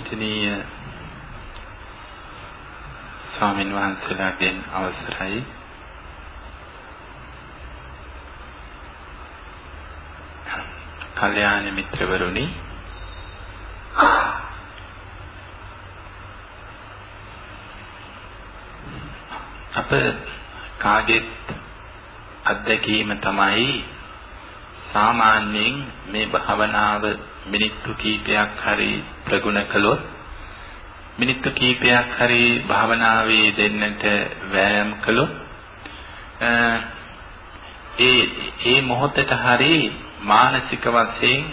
පූජනීය ස්වාමින් වහන්සේලාගෙන් අවසරයි. කල්යාණ මිත්‍රවරුනි අප කාගෙත් අත්දැකීම තමයි සාමාන්‍යයෙන් මේ භාවනාව මිනිත්තු කීපයක් හරි ප්‍රගුණ කළොත් මිනිත්තු කීපයක් හරි භාවනාවේ දෙන්නට වෑයම් කළොත් ඒ ඒ මොහොතට හරි මානසික වශයෙන්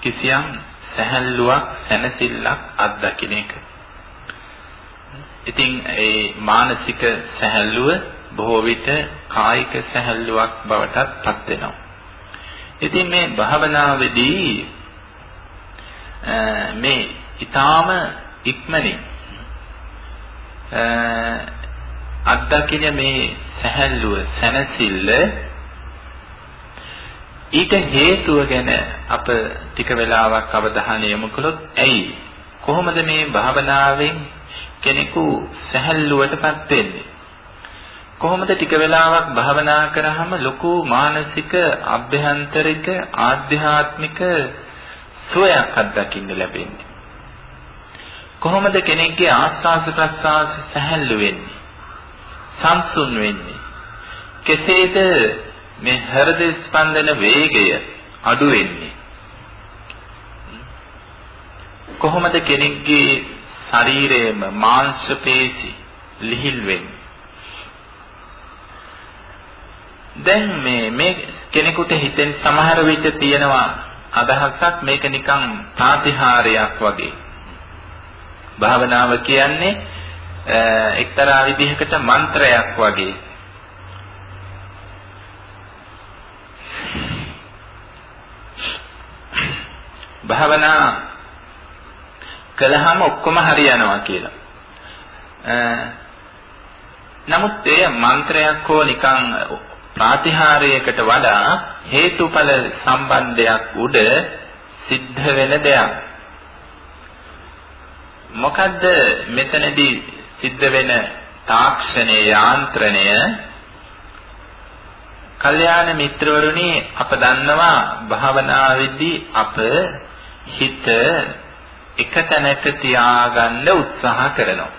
කිසියම් සැහැල්ලුවක් සැනසෙල්ලක් අත්දකින්න එක. ඉතින් ඒ මානසික සැහැල්ලුව බොහෝ විට කායික සැහැල්ලුවක් බවටත් පත් වෙනවා. ඉතින් මේ භාවනාවේදී මේ ඊටාම ඉක්මනින් අත්දකින්න මේ සැහැල්ලුව සැනසෙල්ල ඊට හේතුව ගැන අප ටික වෙලාවක් අවධානය යොමු කළොත් ඇයි? කොහොමද මේ භාවනාවෙන් කෙනෙකු සැහැල්ලුවටපත් වෙන්නේ? කොහොමද ටික වෙලාවක් භාවනා කරාම ලොකු මානසික අභ්‍යන්තරික ආධ්‍යාත්මික සුවයක් අත්දකින්න ලැබෙන්නේ. කොහොමද කෙනෙක්ගේ ආස්වාද ප්‍රස්වාස සැහැල්ලු වෙන්නේ? සංසුන් වෙන්නේ? කෙසේද මේ හෘද ස්පන්දන වේගය අඩු වෙන්නේ? කොහොමද කෙනෙක්ගේ ශරීරයේම මාංශ පේශි ලිහිල් වෙන්නේ? දැන් මේ මේ කෙනෙකුට හිතෙන් සමහර විට තියෙනවා අදහසක් මේක නිකන් ප්‍රාතිහාරයක් වගේ භාවනාව කියන්නේ එක්තරා විදිහකට මන්ත්‍රයක් වගේ භාවනා කළාම ඔක්කොම හරියනවා කියලා. නමුත් ඒ මන්ත්‍රයක් හෝ නිකන් ප්‍රාතිහාරයකට වඩා හේතුඵල සම්බන්ධයක් උඩ සිද්ධ වෙන දෙයක්. මොකද්ද මෙතනදී සිද්ධ වෙන තාක්ෂණයේ යාන්ත්‍රණය කල්යාණ මිත්‍රවරුනි අප දන්නවා භාවනාවේදී අප හිත එක තැනක තියාගන්න උත්සාහ කරනවා.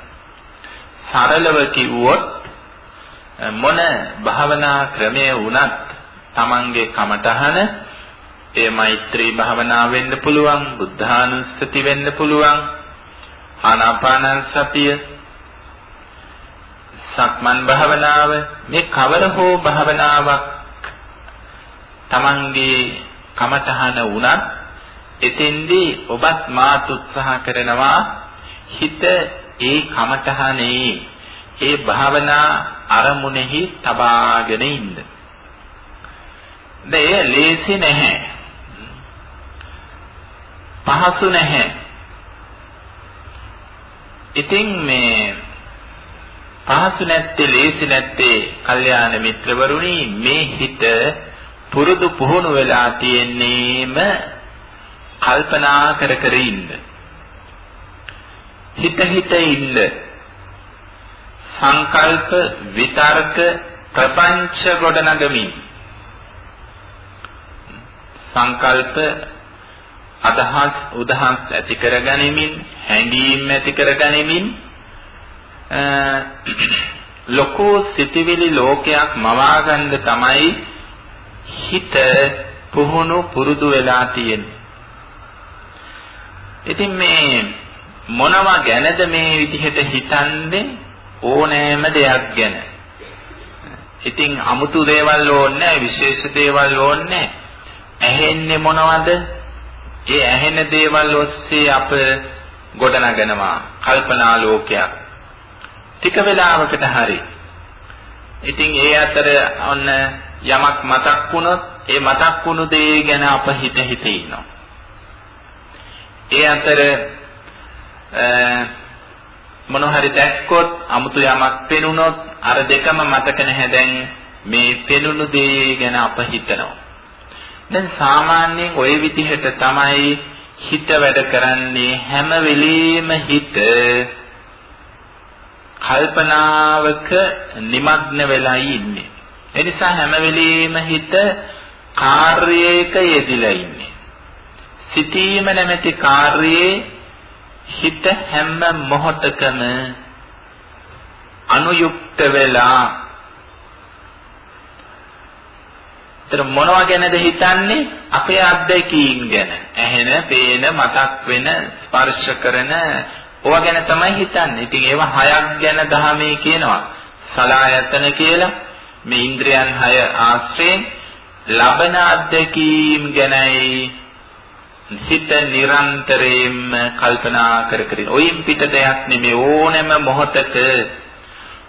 සරලව කිව්වොත් මොන භාවනා ක්‍රමය වුණත් Tamange කමටහන ඒ මෛත්‍රී භාවනාව වෙන්න පුළුවන් බුද්ධානුස්සති වෙන්න පුළුවන් ආනාපාන සතිය සක්මන් භාවනාව මේ කවර හෝ භාවනාවක් Tamange කමඨහන වුණත් එතෙන්දී ඔබත් මාත් උත්සාහ කරනවා හිත ඒ කමඨහනේ ඒ භාවනා අරමුණෙහි තබාගෙන ඉන්න. දෙය ලේසි නැහැ. පහසු නැහැ. ඉතින් මේ පහසු නැත්තේ ලේසි නැත්තේ කල්යාණ මිත්‍රවරුනි මේ හිත පුරුදු පුහුණු වෙලා තියෙන්නේම කල්පනා කර කර ඉන්න. හිත හිත ඉන්න. සංකල්ප විතර්ක ප්‍රපංච ගොඩනගමින් සංකල්ප අදහස් උදහස් ඇති කරගනිමින් හැඟීම් ඇති කරගනිමින් ලොකෝ සිටිවිලි ලෝකයක් මවා ගන්න තමයි හිත පුහුණු පුරුදු වෙලා තියෙන්නේ. ඉතින් මේ මොනවා ගැනද මේ විදිහට හිතන්නේ ඕනෑම දෙයක් ගැන. ඉතින් 아무තු දේවල් ඕනේ විශේෂ දේවල් ඕනේ ඇහෙන්නේ මොනවද? ඒ ඇහෙන දේවල් ඔස්සේ අප ගොඩනගනවා කල්පනා ලෝකයක්. ටික වෙලාවකට හරි. ඉතින් ඒ අතර ඔන්න යමක් මතක් වුණොත් ඒ මතක් වුණු දේ ගැන අප හිත හිත ඉන්නවා. ඒ අතර මොන හරි දැක්කොත් 아무තු යමක් පෙනුනොත් අර දෙකම මතක නැහැ දැන් මේ පෙනුණු දේ ගැන අප හිතනවා. දැන් සාමාන්‍යයෙන් ওই විදිහට තමයි හිත වැඩ කරන්නේ හැම වෙලෙම හිත කල්පනාවක নিমগ্ন වෙලා ඉන්නේ. ඒ නිසා හැම වෙලෙම හිත කාර්යයක යෙදිලා ඉන්නේ. සිතීම නැමැති කාර්යයේ හිත හැම මොහොතකම අනුයුක්ත වෙලා ඒතර මොනවා ගැනද හිතන්නේ අපේ අත්දැකීම් ගැන ඇහෙන, පේන, මතක් වෙන, ස්පර්ශ කරන ඕවා ගැන තමයි හිතන්නේ. ඉතින් ඒවා හයක් ගැන දහමේ කියනවා. සලායතන කියලා මේ ඉන්ද්‍රයන් හය ආශ්‍රයෙන් ලබන අත්දැකීම් ගැනයි හිත නිරන්තරයෙන්ම කල්පනා කර කර ඔයින් පිට දෙයක් නෙමෙයි ඕනෑම මොහොතක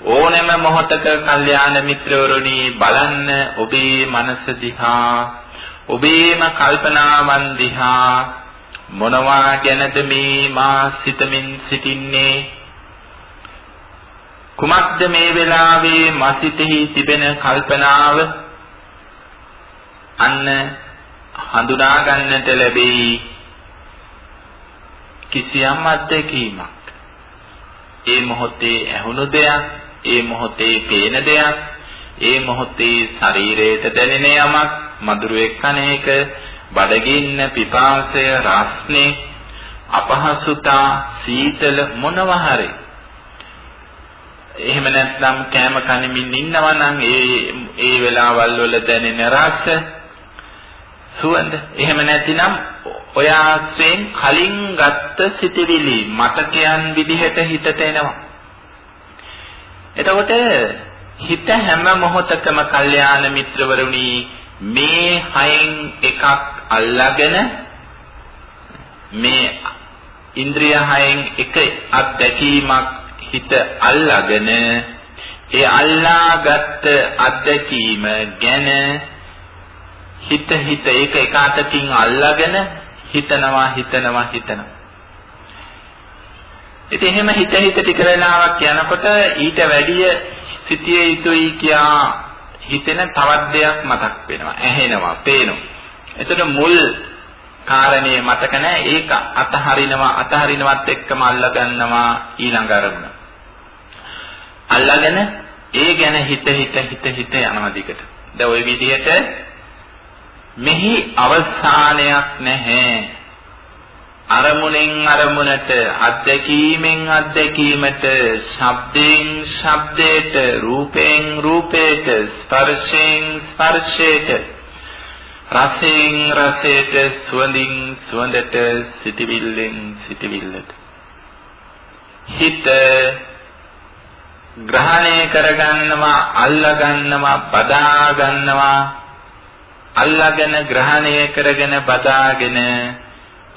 ඕනෑම මොහොතක කල්යාණ මිත්‍රවරුනි බලන්න ඔබේ මනස දිහා ඔබේම කල්පනාවන් දිහා මොනවා ගැනද මේ මා සිතමින් සිටින්නේ? කුමක්ද මේ වෙලාවේ මසිතෙහි තිබෙන කල්පනාව? අන්න හඳුනා ගන්නට ලැබෙයි. කිසියම් අත්දැකීමක්. ඒ මොහොතේ ඇහුණු දෙයක් ඒ මොහොතේ පේන දෙයක් ඒ මොහොතේ ශරීරයට දැනෙන යමක් මధుරයක් කණේක බඩගින්න පිපාසය රස්නේ අපහසුතා සීතල මොනවා හරි. එහෙම නැත්නම් කෑම කනිමින් ඉන්නවා නම් ඒ ඒ වෙලාවල් වල දැනෙන රස සුවඳ. එහෙම නැතිනම් ඔය ආශ්‍රයෙන් කලින් ගත්ත සිතවිලි මතකයන් විදිහට හිතට එනවා. එතකොට හිත හැම මොහොතකම කල්යාණ මිත්‍රවරුනි මේ හයෙන් එකක් අල්ලාගෙන මේ ඉන්ද්‍රිය හයෙන් එක අත්දැකීමක් හිත අල්ලාගෙන ඒ අල්ලාගත් අත්දැකීම ගැන හිත හිත ඒක එක අතකින් අල්ලාගෙන හිතනවා හිතනවා හිතනවා. ඉතින් එහෙම හිත හිත ටික වෙලාවක් යනකොට ඊට වැඩිය සිටිය යුතුයි කියා හිතෙන තවත් දෙයක් මතක් වෙනවා. ඇහෙනවා පේනවා. එතකොට මුල් කාරණේ මතක නැහැ. ඒක අතහරිනවා අතහරිනවත් එක්කම අල්ලා ගන්නවා ඊළඟ අරමුණ. අල්ලාගෙන ඒ ගැන හිත හිත හිත හිත යනවා දිගට. දැන් ওই විදිහට මෙහි අවසානයක් නැහැ. අරමුණෙන් අරමුණට අත්දැකීමෙන් අත්දැකීමට ශබ්දයෙන් ශබ්දයට රූපයෙන් රූපයට ස්පර්ශයෙන් ස්පර්ශයට රසයෙන් රසයට සුවඳින් සුවඳට සිටිවිල්ලෙන් සිටිවිල්ලට. හිත ග්‍රහණය කරගන්නවා අල්ලගන්නවා බදා ගන්නවා අල්ලාගෙන ග්‍රහණය කරගෙන බදාගෙන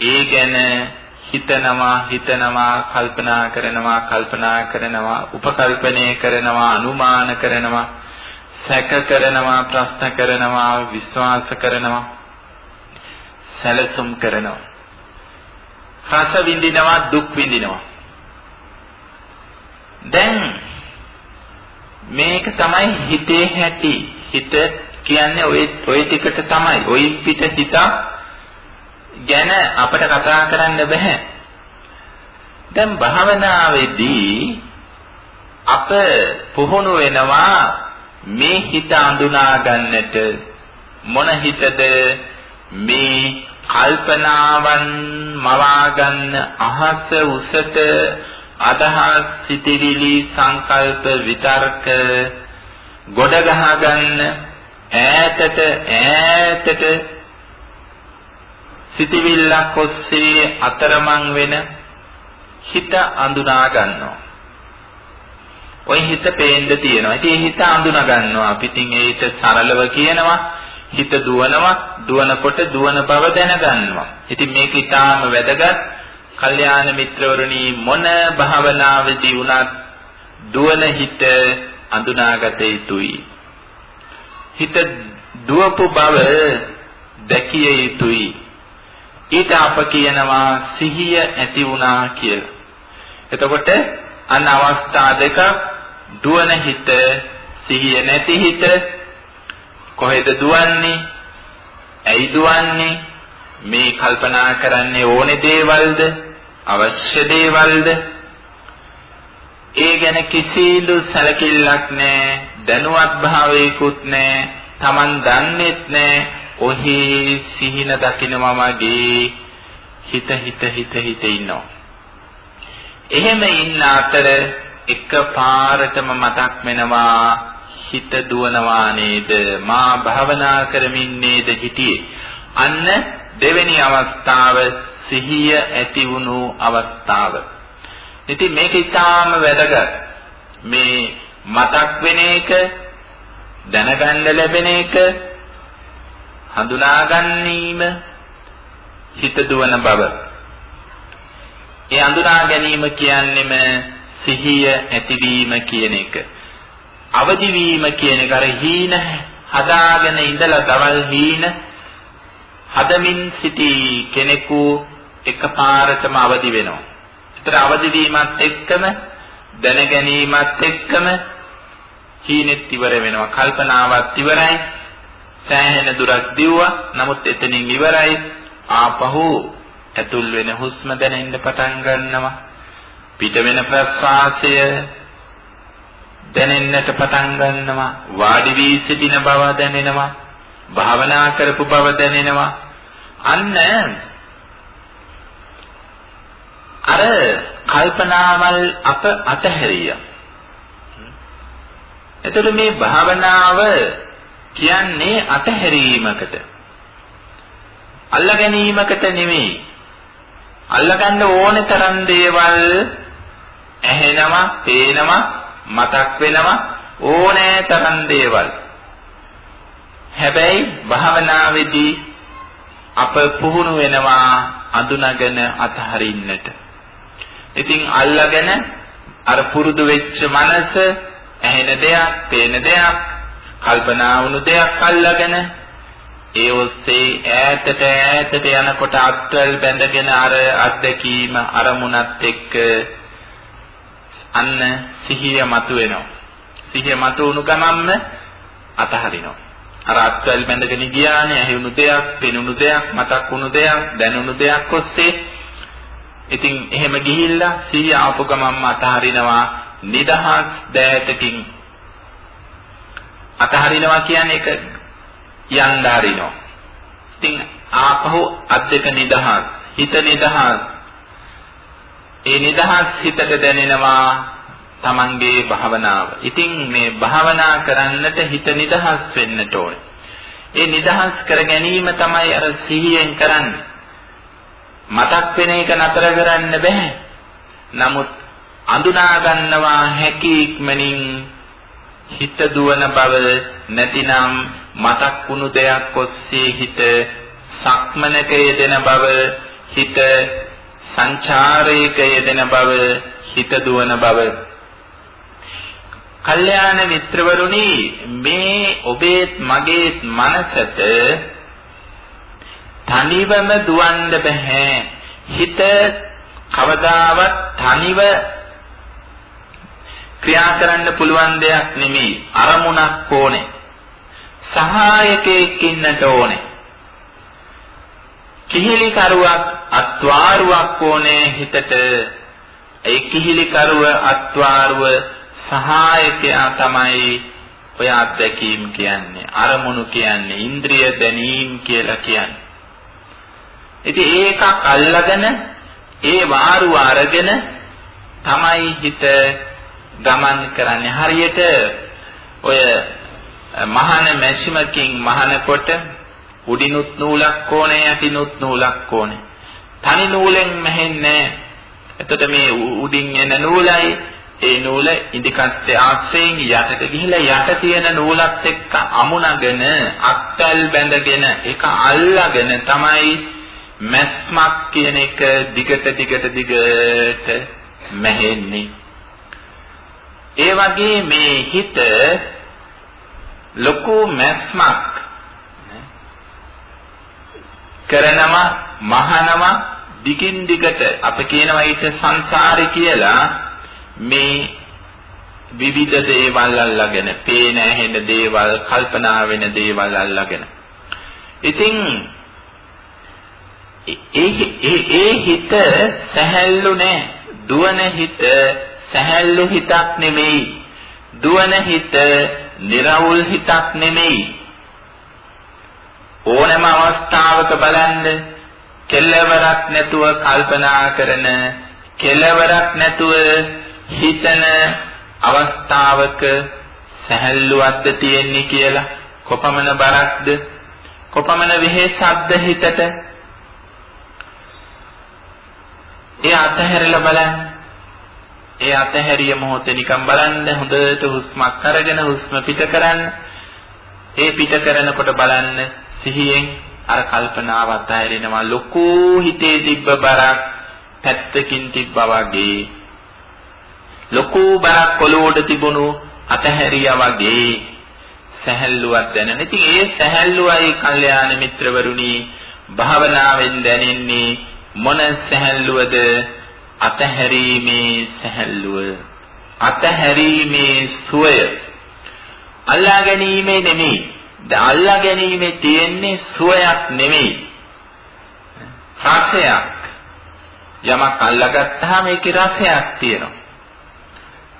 ඒ ගැන හිතනවා හිතනවා කල්පනා කරනවා කල්පනා කරනවා උපකල්පනය කරනවා අනුමාන කරනවා සැක කරනවා ප්‍රශ්න කරනවා විශ්වාස කරනවා සැලසුම් කරනවා රස විඳිනවා දුක් විඳිනවා දැන් මේක තමයි හිතේ හැටි හිත කියන්නේ ওই ওই ටිකට තමයි ওই පිට හිතක් ගැන අපිට කතා කරන්න බෑ. දැන් භාවනාවේදී අප පුහුණු වෙනවා මේ හිත අඳුනා ගන්නට මොන හිතද මේ කල්පනාවන් මවා ගන්න අහස උසට අදහස් සිටිවිලි සංකල්ප විතර්ක ගොඩ ගහ ගන්න ඈතට ඈතට සිටිවිල්ලක් ඔස්සේ අතරමං වෙන හිත අඳුනා ගන්නවා. ওই හිත පේන්න තියෙනවා. ඉතින් හිත අඳුනා ගන්නවා. අපි ඉතින් ඒක සරලව කියනවා. හිත දුවනවා. දුවනකොට දුවන බව දැනගන්නවා. ඉතින් මේක ඊටාම වැදගත්. කල්යාණ මිත්‍රවරුනි මොන භාවනාවේදී වුණත් දුවන හිත අඳුනාගත යුතුයි. හිත දුවපු බව දැකිය යුතුයි. ඊට අප කියනවා සිහිය ඇති වුණා කියලා. එතකොට අන්න අවස්ථා දෙක දුවන හිත සිහිය නැති හිත කොහෙද දුවන්නේ? ඇයි දුවන්නේ? මේ කල්පනා කරන්නේ ඕනේ දේවල්ද? අවශ්‍ය දේවල්ද? ඒ ගැන කිසිදු සැලකිල්ලක් නැහැ. දැනුවත් භාවයකුත් නැහැ. Taman දන්නේත් නැහැ. ඔහි සිහින දකින්නවා මගේ හිත හිත හිත හිත ඉන්නවා. එහෙම ඉන්න අතර එක පාරටම මතක් වෙනවා හිත දුවනවා නේද? මා භාවනා කරමින් නේද හිටියේ? අන්න දෙවෙනි අවස්ථාව සිහිය ඇති වුණු අවස්ථාව. ඉතින් මේක ඊටාම වැදගත්. මේ මතක් වෙන එක දැනගන්න ලැබෙන එක හඳුනා ගැනීම හිත දුවන බව ඒ හඳුනා ගැනීම කියන්නේම සිහිය ඇතිවීම කියන එක. අවදි වීම කියන එක අර හීන හදාගෙන ඉඳලා දවල් හීන හදමින් සිටි කෙනෙකු එකපාරටම අවදි වෙනවා. ඒතර අවදි වීමත් එක්කම දැන ගැනීමත් එක්කම හීනෙත් ඉවර වෙනවා. කල්පනාවත් ඉවරයි. සෑහෙන දුරක් දිව්වා. නමුත් එතනින් ඉවරයි. ආපහු ඇතුල් වෙන හුස්ම දැනෙන්න පටන් ගන්නවා. පිට වෙන ප්‍රස්වාසය දැනෙන්නට පටන් ගන්නවා වාඩි වී සිටින බව දැනෙනවා භාවනා කරපු බව දැනෙනවා අන්න අර කල්පනාවල් අප අතහැරියා එතකොට මේ භාවනාව කියන්නේ අතහැරීමකට අල්ල ගැනීමකට නෙමෙයි අල්ලගන්න ඕන තරම් දේවල් ඇහෙනවා, පේනවා, මතක් වෙනවා ඕනෑ තරම් දේවල්. හැබැයි භාවනාවේදී අප පුහුණු වෙනවා අඳුනගෙන අතහරින්නට. ඉතින් අල්ලගෙන අර පුරුදු වෙච්ච මනස ඇහෙන දෙයක්, පේන දෙයක්, කල්පනා වුණු දෙයක් අල්ලගෙන ඒ ඔස්සේ ඈතට ඈතට යනකොට අත්වල බැඳගෙන අර අත්දැකීම අරමුණත් එක්ක අන්න සිහිය මතුවෙනවා. සිහිය මතුවුණු ගමන්ම අතහරිනවා. අර අත්වල බැඳගෙන ගියානේ ඇහිුණු දෙයක්, පෙනුණු දෙයක්, මතක් වුණු දෙයක්, දැනුණු දෙයක් ඔස්සේ ඉතින් එහෙම ගිහිල්ලා සිහිය ආපු ගමන්ම අතහරිනවා නිදහස් දෑතකින් අතහරිනවා කියන්නේ ඒක යන්න හරිනවා. ඉතින් ආපහු අත් දෙක නිදහස්, හිත නිදහස්, ඒ නිදහස් හිතට දැනෙනවා තමන්ගේ භාවනාව. ඉතින් මේ භාවනා කරන්නට හිත නිදහස් වෙන්නට ඕනේ. ඒ නිදහස් කර ගැනීම තමයි අර සිහියෙන් කරන්නේ. මතක් වෙන එක නතර කරන්න බෑ. නමුත් අඳුනා ගන්නවා හැකි ඉක්මනින් හිත දුවන බව නැතිනම් මතක් වුණු දෙයක් ඔස්සේ හිත සක්මනක යෙදෙන බව හිත සංචාරයක යෙදෙන බව හිත දුවන බව. කල්යාණ මිත්‍රවරුනි මේ ඔබේත් මගේත් මනසට තනිවම දුවන්න බෑ හිත කවදාවත් තනිව ක්‍රියා කරන්න පුළුවන් දෙයක් නෙමෙයි. අරමුණක් ඕනේ. සහායකයෙක් ඉන්නට ඕනේ. කිහිලි කරුවක් අත්වාරුවක් ඕනේ හිතට. ඒ කිහිලි කරුව අත්වාරුව සහායකයා තමයි ඔය අත්දැකීම් කියන්නේ අරමුණු කියන්නේ ඉන්ද්‍රිය දැනීම් කියලා කියන්නේ. ඉතින් ඒකක් අල්ලගෙන ඒ වාරුව අරගෙන තමයි හිත ගමන් කරන්නේ හරියට ඔය මහාන මැෂිමකින් මහානකොට උඩිනුත් නූලක් ඕනේ යටිනුත් නූලක් ඕනේ. තනි නූලෙන් මැහෙන්නේ එතකොට මේ උඩින් එන නූලයි ඒ නූල ඉදිකට්ටේ ආශ්‍රයෙන් යටට ගිහිලා යට තියෙන නූලත් එක්ක අමුණගෙන අත්වැල් බැඳගෙන ඒක අල්ලගෙන තමයි මැස්මක් කියන එක දිගට දිගට දිගට මැහෙන්නේ. ඒ වගේ මේ හිත ලොකු මැස්මක් කරනවා මහනවා දිගින් දිගට අප කියනවා ඊට සංසාරේ කියලා මේ විවිධ දේවල් අල්ලාගෙන පේන ඇහෙන දේවල් කල්පනා වෙන දේවල් අල්ලාගෙන ඉතින් ඒ ඒ හිත සැහැල්ලු නෑ. දුවන හිත සැහැල්ලු හිතක් නෙමෙයි. දුවන හිත निराවුල් හිතක් නෙමෙයි. ඕනෑම අවස්ථාවක බලන්න කෙලවරක් නැතුව කල්පනා කරන කෙලවරක් නැතුව හිතන අවස්ථාවක සැහැල්ලුවක්ද තියෙන්නේ කියලා කොපමණ බරක්ද කොපමණ වෙහෙසක්ද හිතට ඒ අතහැරලා බලන්න ඒ අතහැරිය මොහොතේ නිකන් බලන්න හොඳට හුස්මක් අරගෙන හුස්ම පිට කරන්න ඒ පිට කරනකොට බලන්න සිහියෙන් අර කල්පනාව අතහැරෙනවා ලොකු හිතේ තිබ්බ බරක් පැත්තකින් තිබ්බා වගේ ලොකු බරක් ඔලුවට තිබුණු අතහැරියා වගේ සැහැල්ලුවක් දැනෙන. ඉතින් ඒ සැහැල්ලුවයි කල්යාණ මිත්‍රවරුනි භාවනාවෙන් දැනෙන්නේ මොන සැහැල්ලුවද? අතහැරීමේ සැහැල්ලුව. අතහැරීමේ සුවය. අල්ලා ගැනීමේ නෙමෙයි. අල්ලා ගැනීමේ තියෙන්නේ සුවයක් නෙමෙයි. රසයක්. යමක් අල්ලාගත්තාම ඒකේ රසයක් තියෙනවා.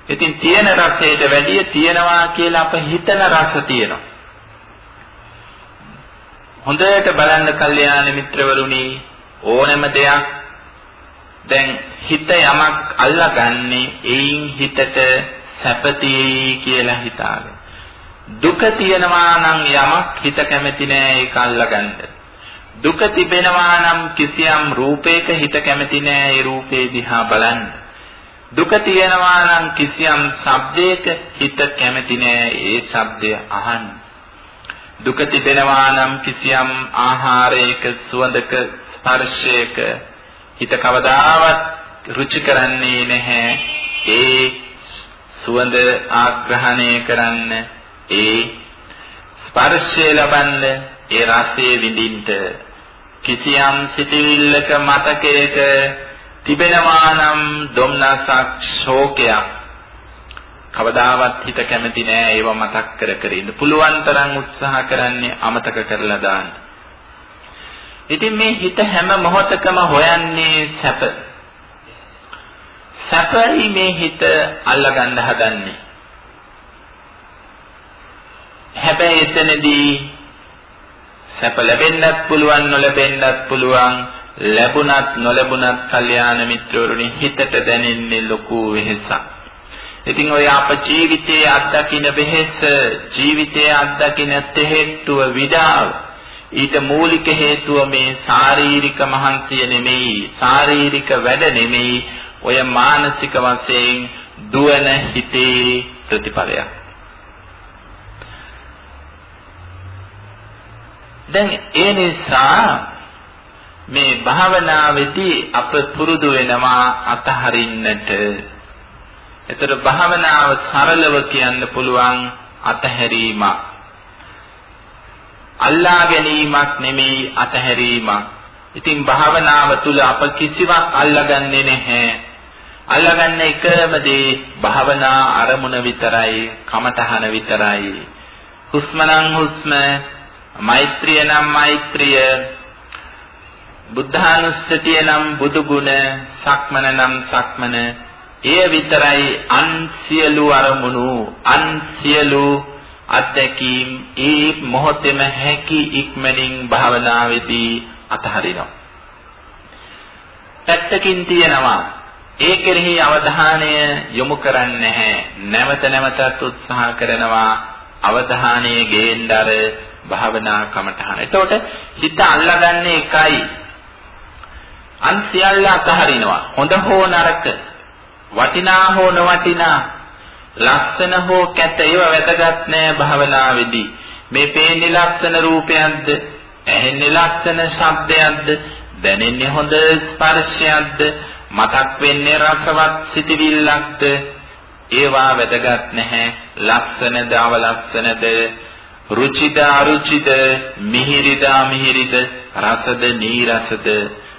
ඉතින් තියෙන රසයට වැඩිය තියෙනවා කියලා අප හිතන රස තියෙනවා. හොඳට බලන්න කල්යාණ මිත්‍රවරුනි ඕනෑම දෙයක් දැන් හිත යමක් අල්ලගන්නේ එයින් හිතට සැපතියි කියලා හිතාගෙන. දුක තියෙනවා නම් යමක් හිත කැමති නෑ ඒක අල්ලගන්න. දුක තිබෙනවා නම් කිසියම් රූපයක හිත කැමති නෑ ඒ රූපේ දිහා බලන්න. දුක තියෙනවා නම් කිසියම් ශබ්දයක හිත කැමති නෑ ඒ ශබ්දය අහන්න. දුක තිබෙනවා නම් කිසියම් ආහාරයක සුවඳක ස්පර්ශයක හිත කවදාවත් රුචි කරන්නේ නැහැ. ඒ සුවඳ ආග්‍රහණය කරන්න ඒ ස්පර්ශය ලබන්න ඒ රසය විඳින්න කිසියම් සිටිවිල්ලක මතකයක තිබෙනවා නම් දුම්නසක් ශෝකයක් කවදාවත් හිත කැමති නෑ ඒව මතක් කර කර ඉන්න. පුළුවන් තරම් උත්සාහ කරන්නේ අමතක කරලා දාන්න. ඉතින් මේ හිත හැම මොහොතකම හොයන්නේ සැප. සැපයි මේ හිත අල්ලගන්න හදන්නේ. හැබැයි එතනදී සැප ලැබෙන්නත් පුළුවන් නොලැබෙන්නත් පුළුවන් ලැබුණත් නොලැබුණත් කල්යාණ මිත්‍රවරුනි හිතට දැනෙන්නේ ලොකු වෙහසක්. ඉතින් ඔය අප ජීවිතයේ අත්දකින්න වෙහෙස ජීවිතයේ අත්දකින්න තෙහෙට්ටුව විඩාව ඊට මූලික හේතුව මේ ශාරීරික මහන්සිය නෙමෙයි ශාරීරික වැඩ නෙමෙයි ඔය මානසික වශයෙන් දුවන හිතේ ප්‍රතිඵලයක්. දැන් ඒ නිසා මේ භාවනාවේදී අප පුරුදු වෙනවා අතහරින්නට. එතකොට භාවනාව සරලව කියන්න පුළුවන් අතහැරීමක්. අල්ලා ගැනීමක් නෙමෙයි අතහැරීමක්. ඉතින් භාවනාව තුල අප කිසිවක් අල්ලගන්නේ නැහැ. අල්ලගන්න එකම දේ භාවනා අරමුණ විතරයි, කමතහන විතරයි. හුස්ම නම් හුස්ම, මෛත්‍රිය නම් මෛත්‍රිය, බුද්ධානුස්සතිය නම් බුදු ගුණ, සක්මන නම් සක්මන, එය විතරයි අන් සියලු අරමුණු, අන් සියලු අත්දැකීම් ඒ මොහොතේම හැකි ඉක්මනින් භාවනාවේදී අතහරිනවා. පැත්තකින් තියෙනවා ඒ කෙරෙහි අවධානය යොමු කරන්නේ නැහැ. නැවත නැවතත් උත්සාහ කරනවා අවධානය ගේන්න අර භාවනා කමටහන. එතකොට හිත අල්ලගන්නේ එකයි අන් සියල්ල අතහරිනවා. හොඳ හෝ නරක, වටිනා හෝ නොවටිනා, ලස්සන හෝ කැත ඒව වැදගත් නෑ භාවනාවේදී. මේ පේන්නේ ලස්සන රූපයක්ද, ඇහෙන්නේ ලස්සන ශබ්දයක්ද, දැනෙන්නේ හොඳ ස්පර්ශයක්ද, මතක් වෙන්නේ රසවත් සිතිවිල්ලක්ද, ඒවා වැදගත් නැහැ. ලස්සනද අවලස්සනද, රුචිද අරුචිද, මිහිරිද අමිහිරිද, රසද නීරසද?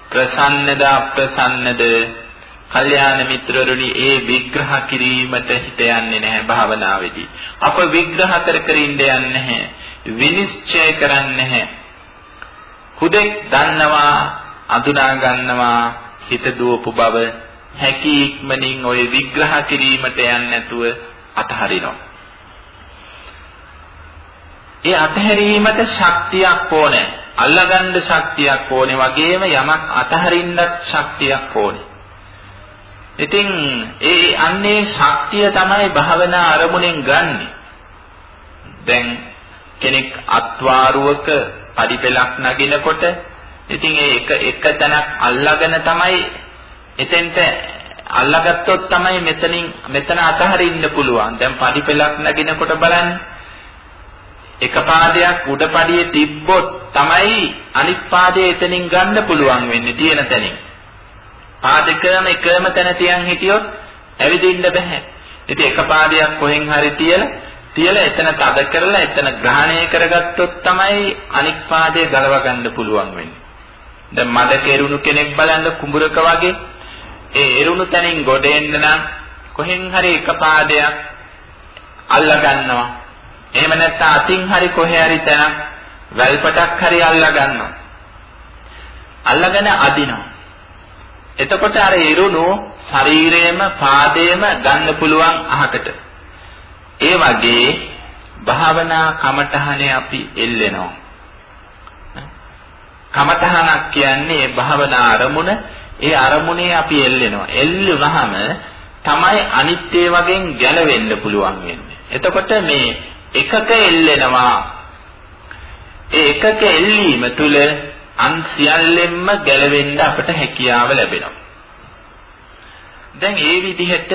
ප්‍රසන්නද අප්‍රසන්නද? කල්යාණ මිත්‍රරුනි ඒ විග්‍රහ කිරීමට හිත යන්නේ නැහැ භාවනාවේදී. අප විග්‍රහ කර කර ඉන්න යන්නේ නැහැ. විනිශ්චය කරන්නේ නැහැ. හුදෙක් දන්නවා අඳුනා ගන්නවා හිත දුවපු බව හැකි ඉක්මනින් ওই විග්‍රහ කිරීමට යන්නේ නැතුව අතහරිනවා. ඒ අතහැරීමට ශක්තියක් ඕනේ. අල්ලගන්න ශක්තියක් ඕනේ වගේම යමක් අතහරින්නත් ශක්තියක් ඕනේ. ඉතින් ඒ අන්නේ ශක්තිය තමයි භාවනා අරමුණෙන් ගන්නෙ. දැන් කෙනෙක් අත්වාරුවක පඩිපෙලක් නගිනකොට ඉතින් ඒ එක එක තැනක් අල්ලාගෙන තමයි එතෙන්ට අල්ලාගත්තොත් තමයි මෙතනින් මෙතන අතහරින්න පුළුවන්. දැන් පඩිපෙලක් නගිනකොට බලන්න එක පාදයක් උඩ පඩියේ තිබ්බොත් තමයි අනිත් පාදයේ එතනින් ගන්න පුළුවන් වෙන්නේ තියෙන තැනින්. පාදකම එකම තැන තියන් හිටියොත් ඇවිදින්න බෑ. ඉතින් එක පාදයක් කොහෙන් හරි තියලා තියලා එතන තද කරලා එතන ග්‍රහණය කරගත්තොත් තමයි අනිත් පාදයේ ගලව ගන්න පුළුවන් වෙන්නේ. දැන් මඩ කෙරුණු කෙනෙක් බලන්න කුඹුරක වගේ ඒ එරුණු තැනින් ගොඩ එන්න නම් කොහෙන් හරි එක පාදයක් අල්ලා ගන්නවා. එහෙම නැත්නම් අතින් හරි කොහේ හරි තැනක් වැල්පටක් හරි අල්ලා ගන්නවා. අල්ලගෙන අදිනවා. එතකොට අර එරුණු ශරීරයේම පාදයේම ගන්න පුළුවන් අහකට. ඒ වගේ භාවනා කමඨහනේ අපි එල්ලෙනවා. කමඨහනක් කියන්නේ භාවනා අරමුණ ඒ අරමුණේ අපි එල්ලෙනවා. එල්ලුනහම තමයි අනිත්‍ය වශයෙන් ගැලවෙන්න පුළුවන් වෙන්නේ. එතකොට මේ එකක එල්ලෙනවා. ඒ එකක එල්ලීම තුල අන් සියල්ලෙන්ම ගැලවෙන්න අපට හැකියාව ලැබෙනවා. දැන් ඒ විදිහට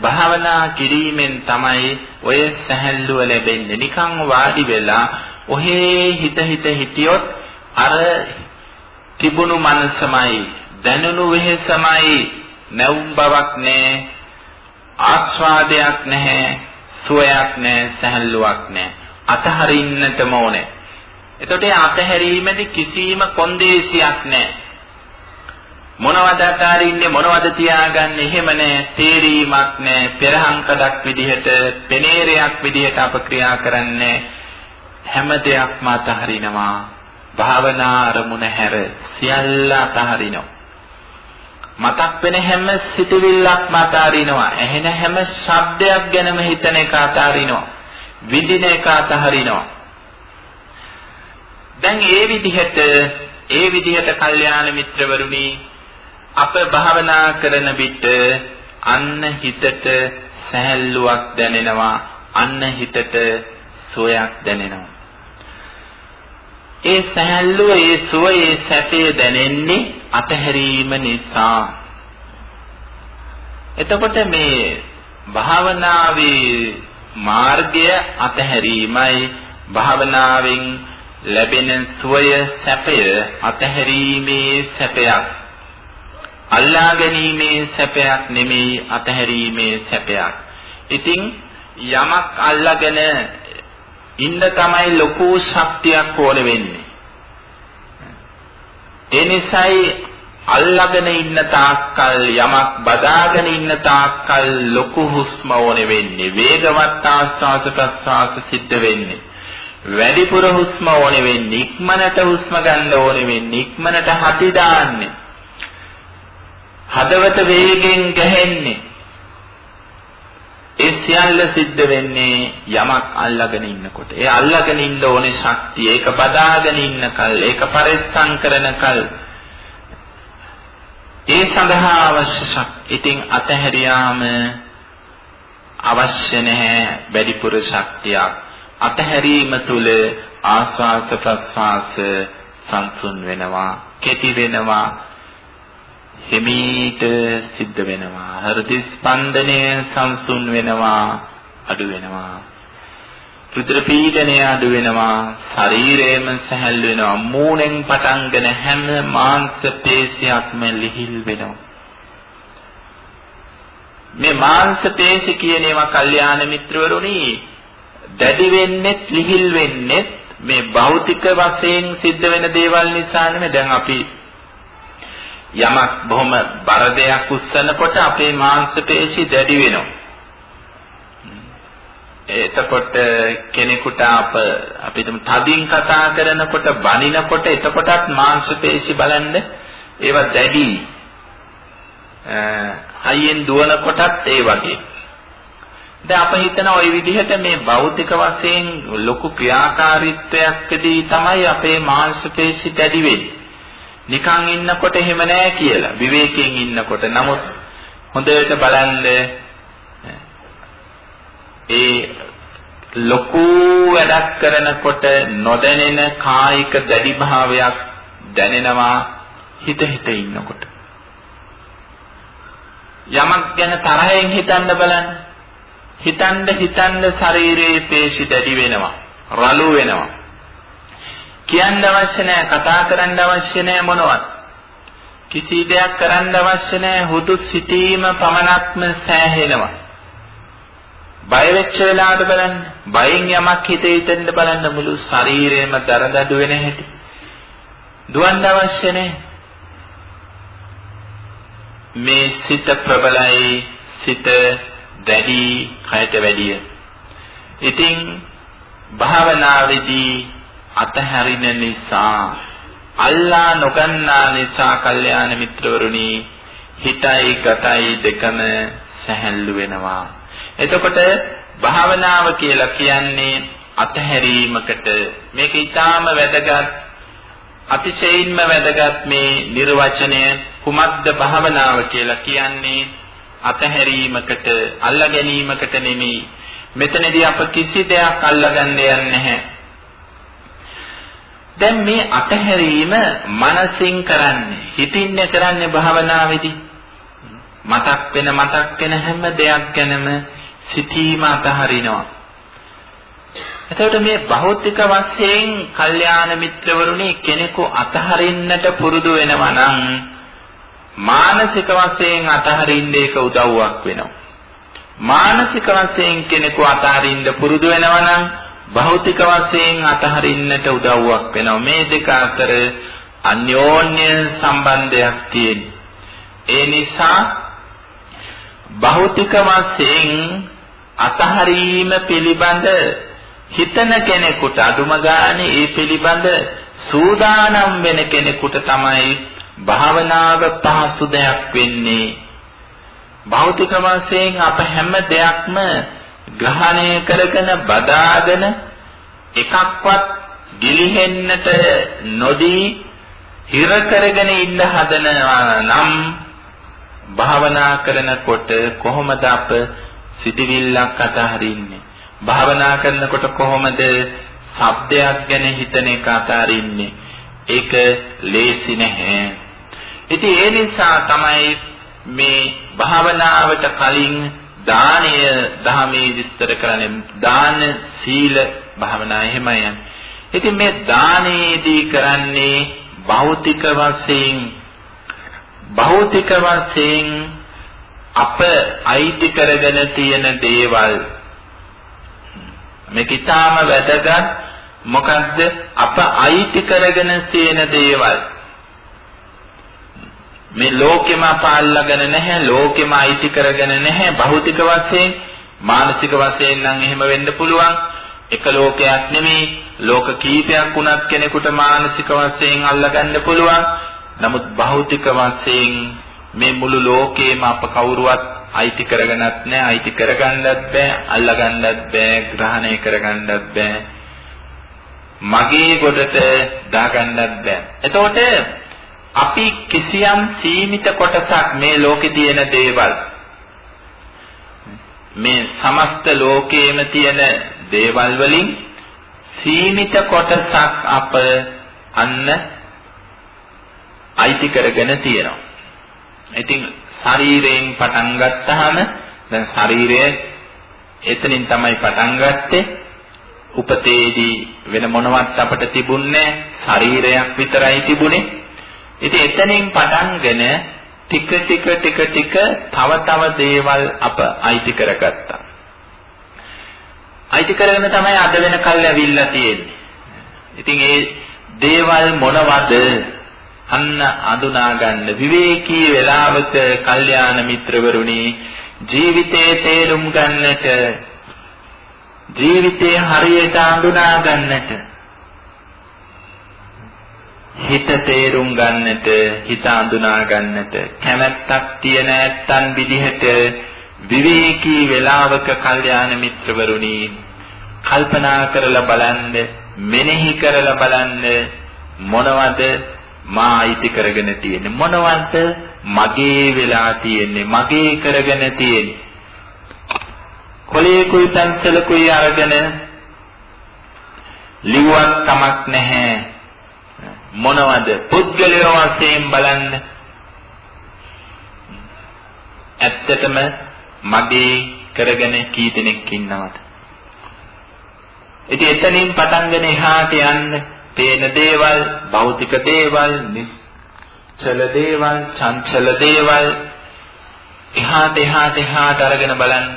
භාවනා කිරීමෙන් තමයි ඔය සැහැල්ලුව ලැබෙන්නේ. නිකන් වාඩි වෙලා ඔහේ හිත හිත හිටියොත් අර තිබුණු මනසමයි දැනුණු වෙහසමයි නැවුම් බවක් නැහැ ආස්වාදයක් නැහැ සුවයක් නැහැ සැහැල්ලුවක් නැහැ අතහරින්නටම ඕනේ එතකොට අතහැරීමේදී කිසිම කොන්දේසියක් නැහැ මොනවද අතාරින්නේ මොනවද තියාගන්නේ එහෙම නැහැ තේරීමක් නැහැ පෙරහංකඩක් විදිහට පෙනේරයක් විදිහට අප ක්‍රියා කරන්නේ හැම දෙයක්ම අතහරිනවා භාවනා අරමුණ හැර සියල්ල අතහරිනවා මතක් වෙන හැම සිතුවිල්ලක්ම අතාරිනවා. ඇහෙන හැම ශබ්දයක් ගැනම හිතන එක අතාරිනවා. විඳින එක අතහරිනවා. දැන් ඒ විදිහට ඒ විදිහට කල්යාණ මිත්‍රවරුනි අප භාවනා කරන විට අන්න හිතට සැහැල්ලුවක් දැනෙනවා අන්න හිතට සුවයක් දැනෙනවා. ඒ සැහැල්ලුව ඒ සුව ඒ සැපය දැනෙන්නේ අතහැරීම නිසා. එතකොට මේ භාවනාවේ මාර්ගය අතහැරීමයි භාවනාවෙන් ලැබෙන සුවය සැපය අතහැරීමේ සැපයක්. අල්ලා ගැනීමේ සැපයක් නෙමෙයි අතහැරීමේ සැපයක්. ඉතින් යමක් අල්ලාගෙන ඉන්න තමයි ලොකු ශක්තියක් ඕන වෙන්නේ. ඒ නිසායි අල්ලාගෙන ඉන්න තාක්කල් යමක් බදාගෙන ඉන්න තාක්කල් ලොකු හුස්ම ඕනේ වෙන්නේ. වේගවත් ආස්වාස ප්‍රස්වාස සිද්ධ වෙන්නේ. වැඩිපුර හුස්ම ඕනේ වෙන්නේ ඉක්මනට හුස්ම ගන්න ඕනේ වෙන්නේ ඉක්මනට හති දාන්නේ හදවත වේගෙන් ගැහෙන්නේ ඒ සියල්ල සිද්ධ වෙන්නේ යමක් අල්ලාගෙන ඉන්නකොට. ඒ අල්ලාගෙන ඉන්න ඕනේ ශක්තිය. ඒක බදාගෙන ඉන්නකල්, ඒක පරිස්සම් කරනකල් ඒ සඳහා අවශ්‍ය ශක්තිය. ඉතින් අතහැරියාම අවශ්‍ය නැහැ වැඩිපුර ශක්තියක්. අතහැරීම තුල ආස්වාද ප්‍රස්වාස සංසුන් වෙනවා, කෙටි වෙනවා, හිමීට සිද්ධ වෙනවා. හෘද ස්පන්දනය සංසුන් වෙනවා, අඩු වෙනවා. රුධිර පීඩනය අඩු වෙනවා, ශරීරයම සැහැල් වෙනවා, මූණෙන් පටන්ගෙන හැම මාංශ පේශියක්ම ලිහිල් වෙනවා. මේ මාංශ පේශි කියන ඒවා කල්යාණ මිත්‍රවරුනි දැඩි වෙන්නෙත් ලිහිල් වෙන්නෙත් මේ භෞතික වශයෙන් සිද්ධ වෙන දේවල් නිසා නෙමෙයි දැන් අපි යමක් බොහොම බර දෙයක් උස්සනකොට අපේ මාංශ පේශි දැඩි වෙනවා. එතකොට කෙනෙකුට අප අපි තදින් කතා කරනකොට බනිනකොට එතකොටත් මාංශ පේශි බලන්න ඒවා දැඩි හයියෙන් දුවන කොටත් ඒ වගේ. දැන් අප හිතන ওই විදිහට මේ භෞතික වශයෙන් ලොකු ක්‍රියාකාරීත්වයක්දී තමයි අපේ මාංශ පේශි දැඩි වෙන්නේ. නිකන් ඉන්නකොට එහෙම නෑ කියලා විවේකයෙන් ඉන්නකොට. නමුත් හොඳට බලන්න ඒ ලොකු වැඩක් කරනකොට නොදැනෙන කායික දැඩි භාවයක් දැනෙනවා හිත හිත ඉන්නකොට. යමක් ගැන තරහෙන් හිතන්න බලන්න. හිතන්න හිතන්න ශරීරයේ පේශි දැඩි වෙනවා. රළු වෙනවා. කියන්න අවශ්‍ය නැහැ, කතා කරන්න අවශ්‍ය නැහැ මොනවත්. කිසි දෙයක් කරන්න අවශ්‍ය නැහැ, හුදු සිටීම පමණක්ම සෑහෙනවා. බය වෙච්ච වෙලාවට බලන්න, බයෙන් යමක් හිතේ හිතෙන්න බලන්න මුළු ශරීරයම දරදඩු වෙන හැටි. දුවන්න අවශ්‍ය නැහැ. මේ සිත ප්‍රබලයි සිත දැඩි කයට වැඩිය. ඉතින් භාවනාවේදී අතහැරින නිසා අල්ලා නොගන්නා නිසා කල්යාණ මිත්‍රවරුනි හිතයි ගතයි දෙකම සැහැල්ලු වෙනවා. එතකොට භාවනාව කියලා කියන්නේ අතහැරීමකට මේක ඊටාම වැදගත් අතිශයින්ම වැදගත් මේ නිර්වචනය කුමක්ද භාවනාව කියලා කියන්නේ අතහැරීමකට අල්ලා ගැනීමකට නෙමෙයි. මෙතනදී අප කිසි දෙයක් අල්ලගන්න යන්නේ නැහැ. දැන් මේ අතහැරීම මනසින් කරන්නේ හිතින්නේ කරන්නේ භාවනාවේදී. මතක් වෙන මතක් වෙන හැම දෙයක් ගැනම සිතීම අතහරිනවා. එතකොට මේ භෞතික වශයෙන් කල්යාණ මිත්‍රවරුනි කෙනෙකු අතහරින්නට පුරුදු වෙනවා නම් මානසික වශයෙන් අතහරින්න ඒක උදව්වක් වෙනවා. මානසික වශයෙන් කෙනෙකු අතහරින්න පුරුදු වෙනවා නම් භෞතික වශයෙන් අතහරින්නට උදව්වක් වෙනවා. මේ දෙක අතර අන්‍යෝන්‍ය සම්බන්ධයක් තියෙන. ඒ නිසා භෞතික වශයෙන් අතහරීම පිළිබඳ හිතන කෙනෙකුට අදුම ගානේ ඒ පිළිබඳ සූදානම් වෙන කෙනෙකුට තමයි භාවනාව පහසු දෙයක් වෙන්නේ. භෞතික වශයෙන් අප හැම දෙයක්ම ග්‍රහණය කරගෙන බදාගෙන එකක්වත් ගිලිහෙන්නට නොදී හිර කරගෙන ඉන්න හදනවා නම් භාවනා කරනකොට කොහොමද අප සිටිවිල්ලක් අතහරින්නේ භාවනා කරනකොට කොහොමද ශබ්දයක් ගැන හිතන එක අතාරින්නේ? ඒක ලේසි නැහැ. ඉතින් ඒ නිසා තමයි මේ භාවනාවට කලින් දානය දහමේ විස්තර කරන්නේ. දාන සීල භාවනා එහෙමයි. යන්නේ. ඉතින් මේ දානයේදී කරන්නේ භෞතික වශයෙන් භෞතික වශයෙන් අප අයිති කරගෙන තියෙන දේවල්. මේක ඊටාම වැදගත්. මොකද්ද? අප අයිති කරගෙන තියෙන දේවල්. මේ ලෝකෙම අප අල්ලගෙන නැහැ ලෝකෙම අයිති කරගෙන නැහැ. භෞතික වශයෙන් මානසික වශයෙන් නම් එහෙම වෙන්න පුළුවන්. එක ලෝකයක් නෙමෙයි ලෝක කීපයක් වුණත් කෙනෙකුට මානසික වශයෙන් අල්ලගන්න පුළුවන්. නමුත් භෞතික වශයෙන් මේ මුළු ලෝකේම අප කවුරුවත් අයිති කරගන්නත් නැහැ අයිති කරගන්නත් බෑ අල්ලගන්නත් බෑ ග්‍රහණය කරගන්නත් බෑ. මගේ ගොඩට දාගන්නත් බෑ. එතකොට අපි කිසියම් සීමිත කොටසක් මේ ලෝකේ තියෙන දේවල් මේ සමස්ත ලෝකයේම තියෙන දේවල් වලින් සීමිත කොටසක් අප අන්න අයිති කරගෙන තියෙනවා. ඉතින් ශරීරයෙන් පටන් ගත්තාම දැන් ශරීරය එතනින් තමයි පටන් ගත්තේ. උපතේදී වෙන මොනවත් අපට තිබුණේ ශරීරයක් විතරයි තිබුණේ. ඉතින් එතනින් පටන්ගෙන ටික ටික ටික ටික තව තව දේවල් අප අයිති කරගත්තා. අයිති කරගෙන තමයි අද වෙනකල් ඇවිල්ලා තියෙන්නේ. ඉතින් ඒ දේවල් මොනවද? අන්න අඳුනා ගන්න විවේකී වේලාවක කල්යාණ මිත්‍රවරුනි ජීවිතේ තේරුම් ගන්නට ජීවිතේ හරියට අඳුනා ගන්නට හිත තේරුම් ගන්නට, හිත අඳුනා ගන්නට කැමැත්තක් තියන නැත්තන් විදිහට විවේකී වේලාවක කල්යාණ මිත්‍රවරුනි කල්පනා කරලා බලන්න, මෙනෙහි කරලා බලන්න මොනවද මා අයිති කරගෙන තියෙන්නේ? මොනවද මගේ වෙලා තියෙන්නේ? මගේ කරගෙන තියෙන්නේ? කොලේ කුයි තන්සල කුයි අරගෙන ලිව්වක් තමක් නැහැ. මොනවද? පුද්ගලය වශයෙන් බලන්න. ඇත්තටම මගේ කරගෙන කී දෙනෙක් ඉන්නවද? ඉතින් එතනින් පටන්ගෙන එහාට යන්න පේන දේවල් භෞතික දේවල් නිශ්චල දේවල් චංචල දේවල් එහාට එහාට එහාට අරගෙන බලන්න.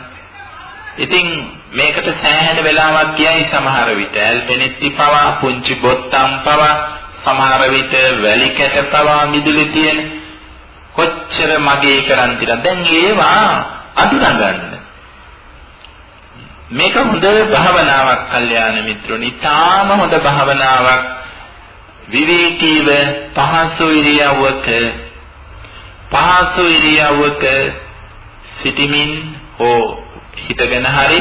ඉතින් මේකට සෑහෙන වෙලාවක් ගියයි සමහර විට. ඇල්පෙනෙත්ති පවා පුංචි බොත්තම් පවා සමහර විට වැලි කැට පවා මිදුලේ තියෙන. කොච්චර මගේ කරන් තියලා. දැන් ඒවා අඳුනගන්න. මේක හොඳ භාවනාවක් කල්යාණ මිත්‍රෝනි. තාම හොඳ භාවනාවක්. විවේකීව පහසු ඉරියව්වක පහසු ඉරියව්වක සිටිමින් හෝ හිතගෙන හරි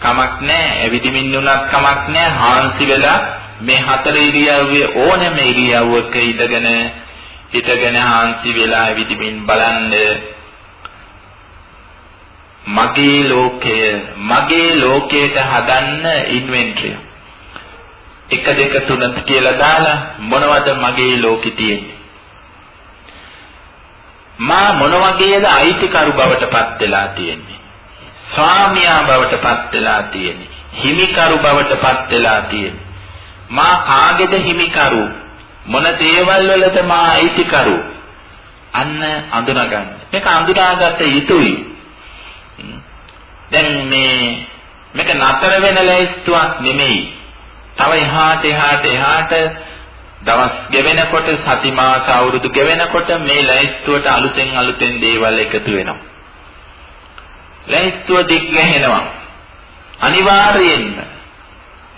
කමක් නැහැ. ඇවිදිමින් උනත් කමක් නැහැ. හාන්සි වෙලා මේ හතර ඉරියව්වේ ඕනෑම ඉරියව්වක ඉඳගෙන හිතගෙන හාන්සි වෙලා ඇවිදිමින් බලන්න මගේ ලෝකය මගේ ලෝකයට හදන්න ඉන්වෙන්ටරි 1 2 3 කියලා දාලා මොනවද මගේ ලෝකෙ තියෙන්නේ මා මොන වගේද අයිතිකරු බවට පත් වෙලා තියෙන්නේ ස්වාමියා බවට පත් වෙලා තියෙන්නේ. හිමිකරු බවට පත් වෙලා තියෙන්නේ. මා කාගේද හිමිකරු? මොන දේවල් වලද මා අයිතිකරු? අන්න අඳුනගන්න. මේක අඳුනාගත යුතුයි. දැන් මේ මේක නතර වෙන ලැයිස්තුවක් නෙමෙයි. තව එහාට එහාට එහාට දවස් ගෙවෙනකොට සති මාස අවුරුදු ගෙවෙනකොට මේ ලැයිස්තුවට අලුතෙන් අලුතෙන් දේවල් එකතු වෙනවා. ලැයිස්තුව දික් ගැහෙනවා. අනිවාර්යයෙන්ම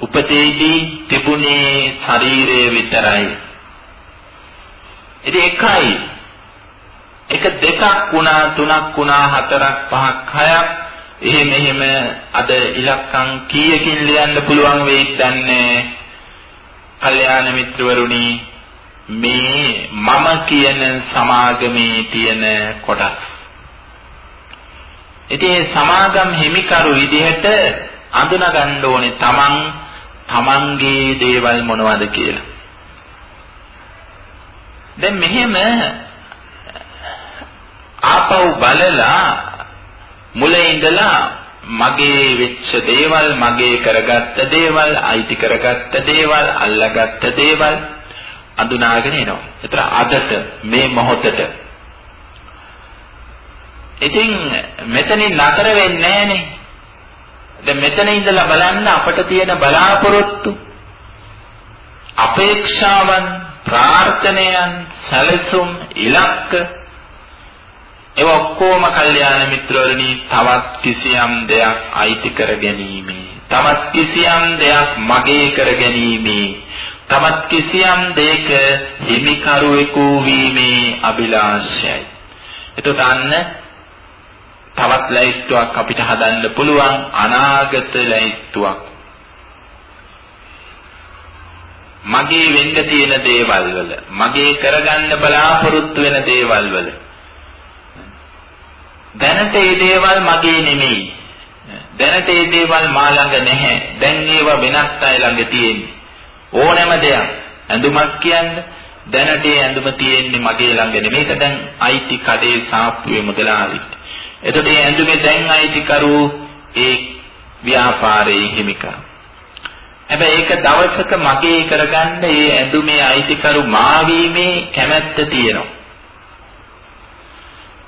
උපතේදී තිබුණේ ශරීරය විතරයි. ඉතින් එකයි. එක දෙකක් වුණා තුනක් වුණා හතරක් පහක් හයක්. එහෙම එහෙම අද ඉලක්කම් කීයකින් ලියන්න පුළුවන් වෙයිද දන්නේ? කල්යාණ මිත්‍රවරුනි මේ මම කියන සමාගමේ තියෙන කොටස්. ඉතින් සමාගම් හිමිකරු විදිහට අඳුන ගන්න ඕනේ තමන් තමන්ගේ දේවල් මොනවද කියලා. දැන් මෙහෙම ආපහු බලලා මුලින් ඉඳලා මගේ වෙච්ච දේවල් මගේ කරගත්ත දේවල් අයිති කරගත්ත දේවල් අල්ලගත්ත දේවල් අඳුනාගෙන එනවා. ඒතර අදට මේ මොහොතට ඉතින් මෙතනින් නතර වෙන්නේ නැහනේ. දැන් මෙතන ඉඳලා බලන්න අපට තියෙන බලාපොරොත්තු. අපේක්ෂාවන් ප්‍රාර්ථනයන් සැලසුම් ඉලක්ක. ඒ ඔක්කොම කල්යාණ මිත්‍රවරණි තවත් කිසියම් දෙයක් අයිති කර ගැනීමේ. තවත් කිසියම් දෙයක් මගේ කර ගැනීමේ. තවත් කිසියම් දෙයක හිමිකරුවෙකු වීමේ අභිලාෂයයි. එතකොට අන්න තවත් ලැයිස්තුවක් අපිට හදන්න පුළුවන් අනාගත ලැයිස්තුවක්. මගේ වෙන්න තියෙන දේවල් වල මගේ කරගන්න බලාපොරොත්තු වෙන දේවල් වල. දැනට ඒ දේවල් මගේ නෙමෙයි. දැනට ඒ දේවල් මා ළඟ නැහැ. දැන් ඒවා වෙනත් අය ළඟ තියෙන්නේ. ඕනෑම දෙයක්. ඇඳුමක් කියන්නේ. දැනට ඒ ඇඳුම තියෙන්නේ මගේ ළඟ නෙමෙයි. ඒක දැන් අයිති කඩේ සාප්පුවේ මුදලාලිට. එතකොට මේ ඇඳුමේ දැන් අයිතිකරු ඒ ව්‍යාපාරයේ හිමිකරු. හැබැයි ඒක දවසක මගේ කරගන්න මේ ඇඳුමේ අයිතිකරු මාවීමේ කැමැත්ත තියෙනවා.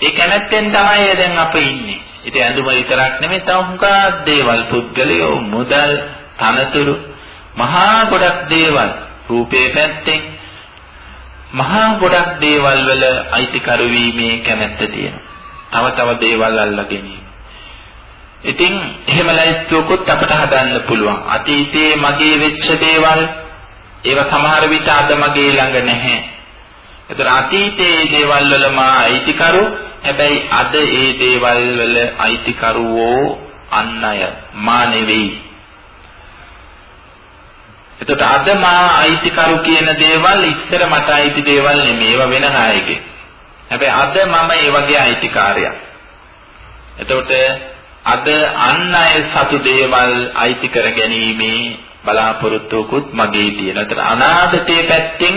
ඒ කැමැත්තෙන් තමයි දැන් අප ඉන්නේ. ඉතින් ඇඳුම විතරක් නෙමෙයි තව හුඟා දේවල් පුද්ගලයෝ මුදල් තනතුරු මහා ගොඩක් දේවල් රූපේ පැත්තෙන් මහා ගොඩක් දේවල් වල අයිතිකරු වීමේ කැමැත්ත තියෙනවා. තව තව දේවල් අල්ලගෙන ඉතින් එහෙම ලැයිස්තුවකුත් අපට හදන්න පුළුවන්. අතීතයේ මගේ වෙච්ච දේවල් ඒවා සමහර විට අද මගේ ළඟ නැහැ. ඒතර අතීතයේ දේවල් වල මා අයිතිකරු හැබැයි අද ඒ දේවල් වල අයිතිකරුවෝ අන් අය මා නෙවෙයි. එතකොට අද මා අයිතිකරු කියන දේවල් ඉස්සර මට අයිති දේවල් නෙමෙයි ඒවා වෙන අයගේ. හැබැයි අද මම ඒ වගේ අයිතිකාරයක්. එතකොට අද අන් අය සතු දේවල් අයිති කර ගැනීමේ බලාපොරොත්තුකුත් මගේ තියෙනවා. ඒතර අනාගතයේ පැත්තෙන්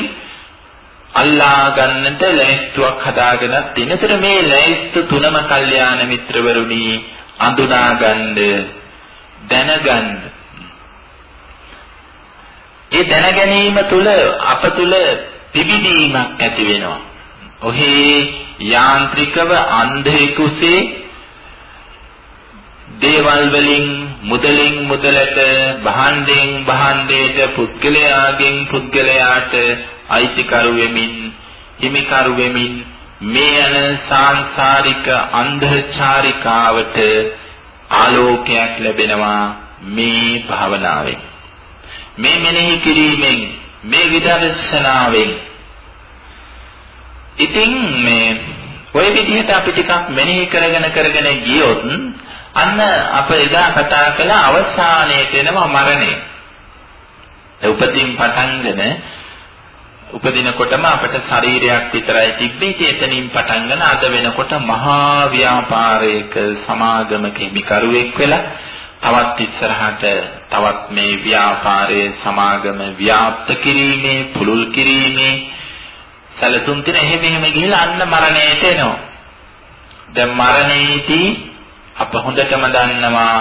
අල්ලා ගන්නට ලැයිස්තුවක් හදාගෙන තියෙන. ඒතර මේ ලැයිස්තු තුනම කල්යාණ මිත්‍රවරුනි අඳුනා ගන්න දැනගන්න. ඒ දැන ගැනීම තුළ අප තුළ පිබිදීමක් ඇති වෙනවා. ඔහේ යාන්ත්‍රිකව අන්ධයෙකුසේ දේවල් වලින් මුදලින් මුදලට භාණ්ඩෙන් භාණ්ඩයට පුද්ගලයාගෙන් පුද්ගලයාට අයිතිකරු වෙමින් හිමිකරු වෙමින් මේ යන සාංසාරික අන්ධචාරිකාවට ආලෝකයක් ලැබෙනවා මේ භාවනාවෙන්. මේ මෙනෙහි කිරීමෙන් මේ විදර්ශනාවෙන් ඉතින් මේ ওই විදිහට අපි ටිකක් මෙනෙහි කරගෙන කරගෙන ගියොත් අන්න අප එදා කතා කළ අවසානයේ එනවා මරණය. උපතින් පටන්ගෙන උපදිනකොටම අපට ශරීරයක් විතරයි තිබ්බේ. ඉතින් එතනින් පටන්ගෙන අද වෙනකොට මහා ව්‍යාපාරයක සමාගමක හිමිකරුවෙක් වෙලා තවත් ඉස්සරහට තවත් මේ ව්‍යාපාරයේ සමාගම ව්‍යාප්ත කිරීමේ පුලුල් කිරීමේ සැලසුම් තින එහෙම එහෙම ගිහිලා අන්න මරණයට එනවා. දැන් මරණයේදී අප හොඳටම දන්නවා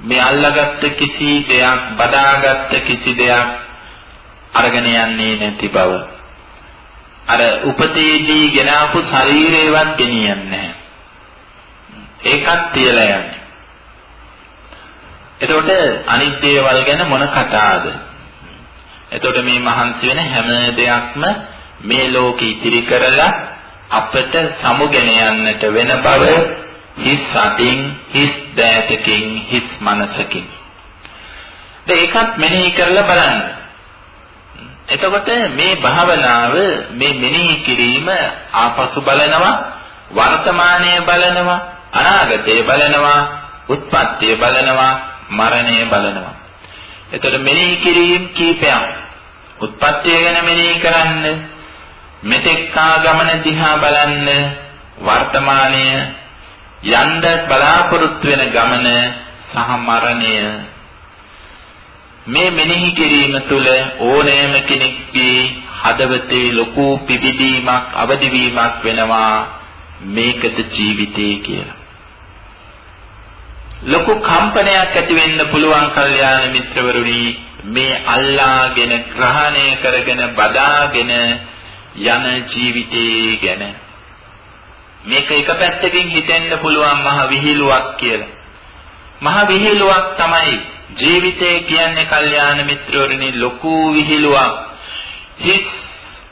මේ අල්ලාගත්ත කිසි දෙයක් බදාගත්ත කිසි දෙයක් අරගෙන යන්නේ නැති බව. අර උපතේදී ගෙන ආපු ශරීරේවත් ගෙනියන්නේ නැහැ. ඒකත් තියලා යන්නේ. එතකොට අනිත් දේවල් ගැන මොන කතාවද? එතකොට මේ මහන්සි වෙන හැම දෙයක්ම මේ ලෝකෙ ඉතිරි කරලා අපට සමුගෙන යන්නට වෙන බව හිස් අතින් හිස් දෑතකින් හිස් මනසකින් ඒකත් මෙනෙහි කරලා බලන්න. එතකොට මේ භාවනාව මේ මෙනෙහි කිරීම ආපසු බලනවා වර්තමානයේ බලනවා අනාගතයේ බලනවා උත්පත්තිය බලනවා මරණය බලනවා. එතකොට මෙනෙහි කිරීම කීපයක්. උත්පත්තිය ගැන මෙනෙහි කරන්න මෙතෙක් ආ ගමන දිහා බලන්න වර්තමානය යන්න බලාපොරොත්තු වෙන ගමන සහ මරණය මේ මෙනෙහි කිරීම තුළ ඕනෑම කෙනෙක්ගේ හදවතේ ලොකු පිබිදීමක් අවදිවීමක් වෙනවා මේකද ජීවිතේ කියලා. ලොකු කම්පනයක් ඇති වෙන්න පුළුවන් කල්යාණ මිත්‍රවරුනි මේ අල්ලාගෙන ග්‍රහණය කරගෙන බදාගෙන යන ජීවිතේ ගැන මේක එක පැත්තකින් හිතෙන්න පුළුවන් මහ විහිළුවක් කියලා. මහ විහිළුවක් තමයි ජීවිතය කියන්නේ කල්යාණ මිත්‍රවරුනි ලොකු විහිළුවක්. හිස්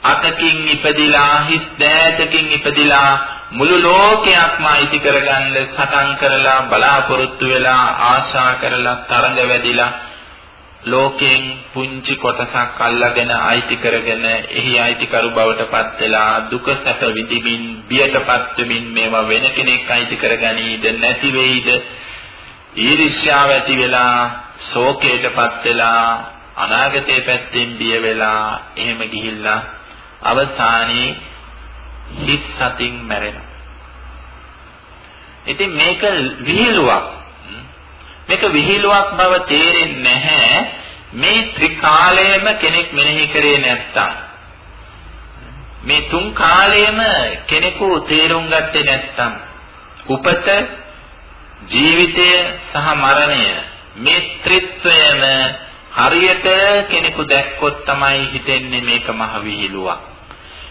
අතකින් ඉපදිලා හිස් දෑතකින් ඉපදිලා මුළු ලෝකයක්ම අයිති කරගන්න සටන් කරලා බලාපොරොත්තු වෙලා ආශා කරලා තරඟ වැදිලා ලෝකයෙන් පුංචි කොටසක් අල්ලාගෙන අයිති කරගෙන එහි අයිතිකරු බවට පත් වෙලා දුක සැප විඳිමින් බියටපත් වෙමින් මේවා වෙන කෙනෙක් අයිති කරගනීද නැති වෙයිද ඊර්ෂ්‍යාව ඇති වෙලා ශෝකයටපත් වෙලා අනාගතයේ පැත්තෙන් බිය වෙලා එහෙම ගිහිල්ලා අවසානයේ හිත් සතින් මැරෙනවා. ඉතින් මේක විහිළුවක් මේක විහිළුවක් බව තේරෙන්නේ නැහැ. මේ ත්‍රිකාලයේම කෙනෙක් මෙනෙහි කරේ නැත්තම්. මේ තුන් කාලයේම කෙනෙකු තේරුම් ගත්තේ නැත්තම්. උපත ජීවිතය සහ මරණය. මේ ත්‍රිත්වයම හරියට කෙනෙකු දැක්කොත් තමයි හිතෙන්නේ මේක මහ විහිළුවක්.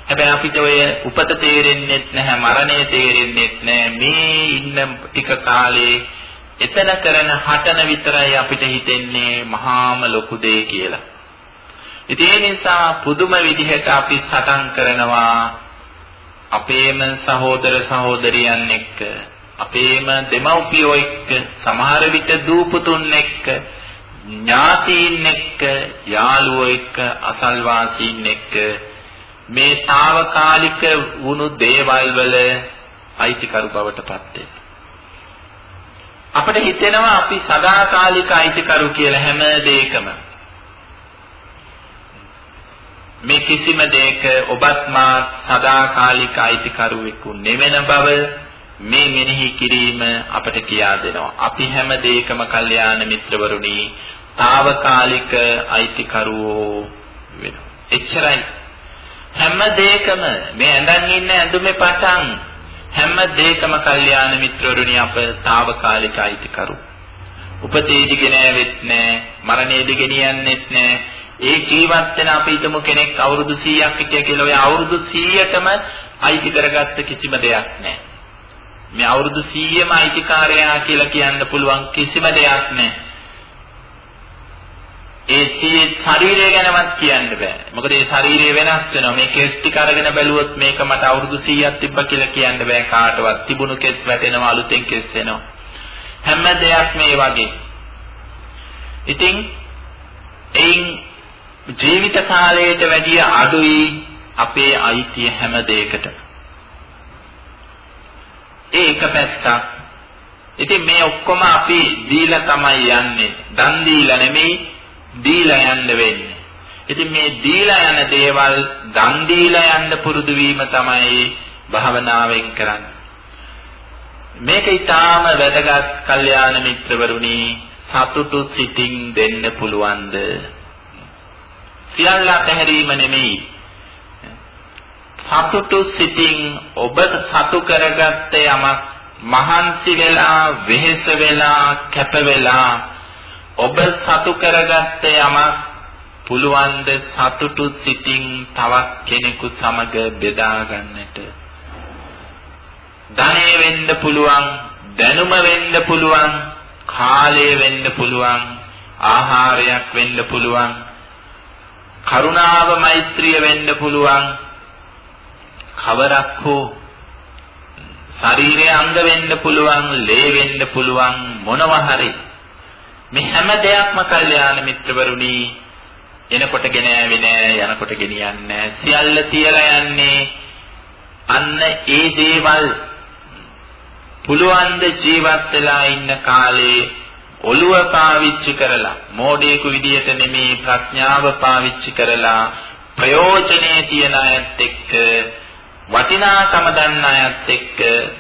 හැබැයි අපිට ඔය උපත තේරෙන්නේ නැහැ මරණය තේරෙන්නේ නැහැ. මේ ඉන්න ටික කාලේ එතන කරන හටන විතරයි අපිට හිතෙන්නේ මහාම ලොකු දෙය කියලා. ඉතින් ඒ නිසා පුදුම විදිහට අපි සටන් කරනවා අපේම සහෝදර සහෝදරියන් එක්ක අපේම දෙමව්පියෝ එක්ක සමහර විට දූපුතුන් එක්ක ඥාතීන් එක්ක යාළුවෝ එක්ක අසල්වාසීන් එක්ක මේ తాවකාලික වුණු දේවල් වල අයිතිකරු බවට පත් අපිට හිතෙනවා අපි සදාකාලික අයිතිකරු කියලා හැම දෙයකම මේ කිසිම දෙයක ඔබත් මා සදාකාලික අයිතිකරුවෙකු නෙවෙන බව මේ මෙනෙහි කිරීම අපට කියා දෙනවා. අපි හැම දෙයකම කල්යාණ මිත්‍රවරුනි, తాවකාලික අයිතිකරුවෝ වෙනවා. එච්චරයි. හැම දෙයකම මේ ඇඳන් ඉන්න ඇඳුමේ පටන් හැම දෙයකම කල්යාණ මිත්‍රවරුනි අප తాවකාලික අයිතිකරු. උපතේදි ගෙනෑවෙත් නෑ, මරණයේදි ගෙනියන්නෙත් නෑ. ඒ ජීවත් වෙන අපි හිතමු කෙනෙක් අවුරුදු 100ක් හිටිය කියලා ඔය අවුරුදු 100ටම අයිති කරගත්ත කිසිම දෙයක් නෑ. මේ අවුරුදු 100ම අයිතිකාරයා කියලා කියන්න පුළුවන් කිසිම දෙයක් නෑ. ඒ සිය ශරීරය ගැනවත් කියන්න බෑ. මොකද ඒ ශරීරය වෙනස් වෙනවා. මේ කෙස් ටික අරගෙන බැලුවොත් මේක මට අවුරුදු 100ක් තිබ්බා කියලා කියන්න බෑ කාටවත්. තිබුණු කෙස් වැටෙනවා අලුතෙන් කෙස් එනවා. හැම දෙයක්ම මේ වගේ. ඉතින් එයින් ජීවිත කාලයට වැඩිය අඩුයි අපේ අයිතිය හැම දෙයකටම. ඒ එක පැත්තක්. ඉතින් මේ ඔක්කොම අපි දීලා තමයි යන්නේ. දන් දීලා නෙමෙයි දීලා යන්න වෙන්නේ. ඉතින් මේ දීලා යන දේවල් දන් දීලා යන්න පුරුදු වීම තමයි භාවනාවෙන් කරන්නේ. මේක ඊටාම වැදගත් කල්යාණ මිත්‍රවරුනි සතුටු සිතින් දෙන්න පුළුවන්ද? සියල්ල අතහැරීම නෙමෙයි සතුටු සිතින් ඔබ සතු කරගත්ත යමක් මහන්සි වෙලා වෙහෙස වෙලා කැප වෙලා ඔබ සතු කරගත්ත යමක් පුළුවන් ද සතුටු සිතින් තවත් කෙනෙකු සමග බෙදා ගන්නට? ධනෙ වෙන්න පුළුවන් දැනුම වෙන්න පුළුවන් කාලය වෙන්න පුළුවන් ආහාරයක් වෙන්න පුළුවන් කරුණාව මෛත්‍රිය වෙන්න පුළුවන් කවරක් හෝ ශරීරයේ අංග වෙන්න පුළුවන්, ලේ වෙන්න පුළුවන් මොනවා හරි. මේ හැම දෙයක්ම කල්යාණ මිත්‍රවරුනි එනකොට ගෙන ඇවි නෑ යනකොට ගෙනියන්නේ නෑ. සියල්ල තියලා යන්නේ අන්න ඒ දේවල්. පුළුවන් ද ජීවත් වෙලා ඉන්න කාලේ ඔළුව පාවිච්චි කරලා මෝඩයෙකු විදියට නෙමේ ප්‍රඥාව පාවිච්චි කරලා ප්‍රයෝජනේ තියන අයත් එක්ක වටිනාකම දන්න අයත් එක්ක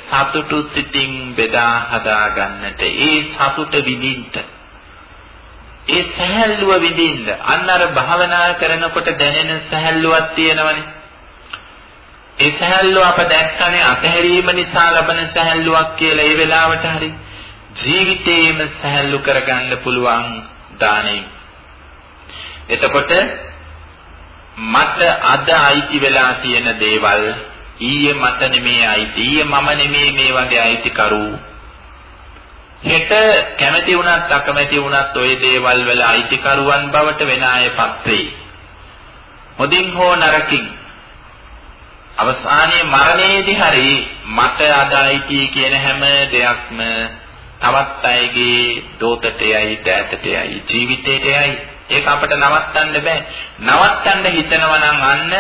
සතුටු සිතින් බෙදා හදා ගන්නට. ඒ සතුට විඳින්න. ඒ සහැල්ලුව විඳින්න අන්න අර භාවනා කරනකොට දැනෙන සහැල්ලුවක් තියෙනවනේ. ඒ සහැල්ලුව අප දැක්කනේ අතහැරීම නිසා ලබන සහැල්ලුවක් කියලා ඒ වෙලාවට හරි. ජීවිතේම සහැල්ලු කරගන්න පුළුවන් දානෙයි එතකොට මට අද අයිති වෙලා තියෙන දේවල් ඊයේ මට නෙමේ අයිති ඊයේ මම නෙමේ මේ වගේ අයිතිකරු හෙට කැමැති වුණත් අකමැති වුණත් ওই දේවල් වල අයිතිකරුවන් බවට වෙන අයපත් වෙයි හොඳින් හෝ නරකින්. අවසානයේ මරණයේදී හරි මට අද අයිති කියන හැම දෙයක්ම තවත් අයගේ දෝතටයයි දෑතටයයි ජීවිතයටයයි ඒක අපිට නවත්තන්න බෑ. නවත්තන්න හිතනවා නම් අන්න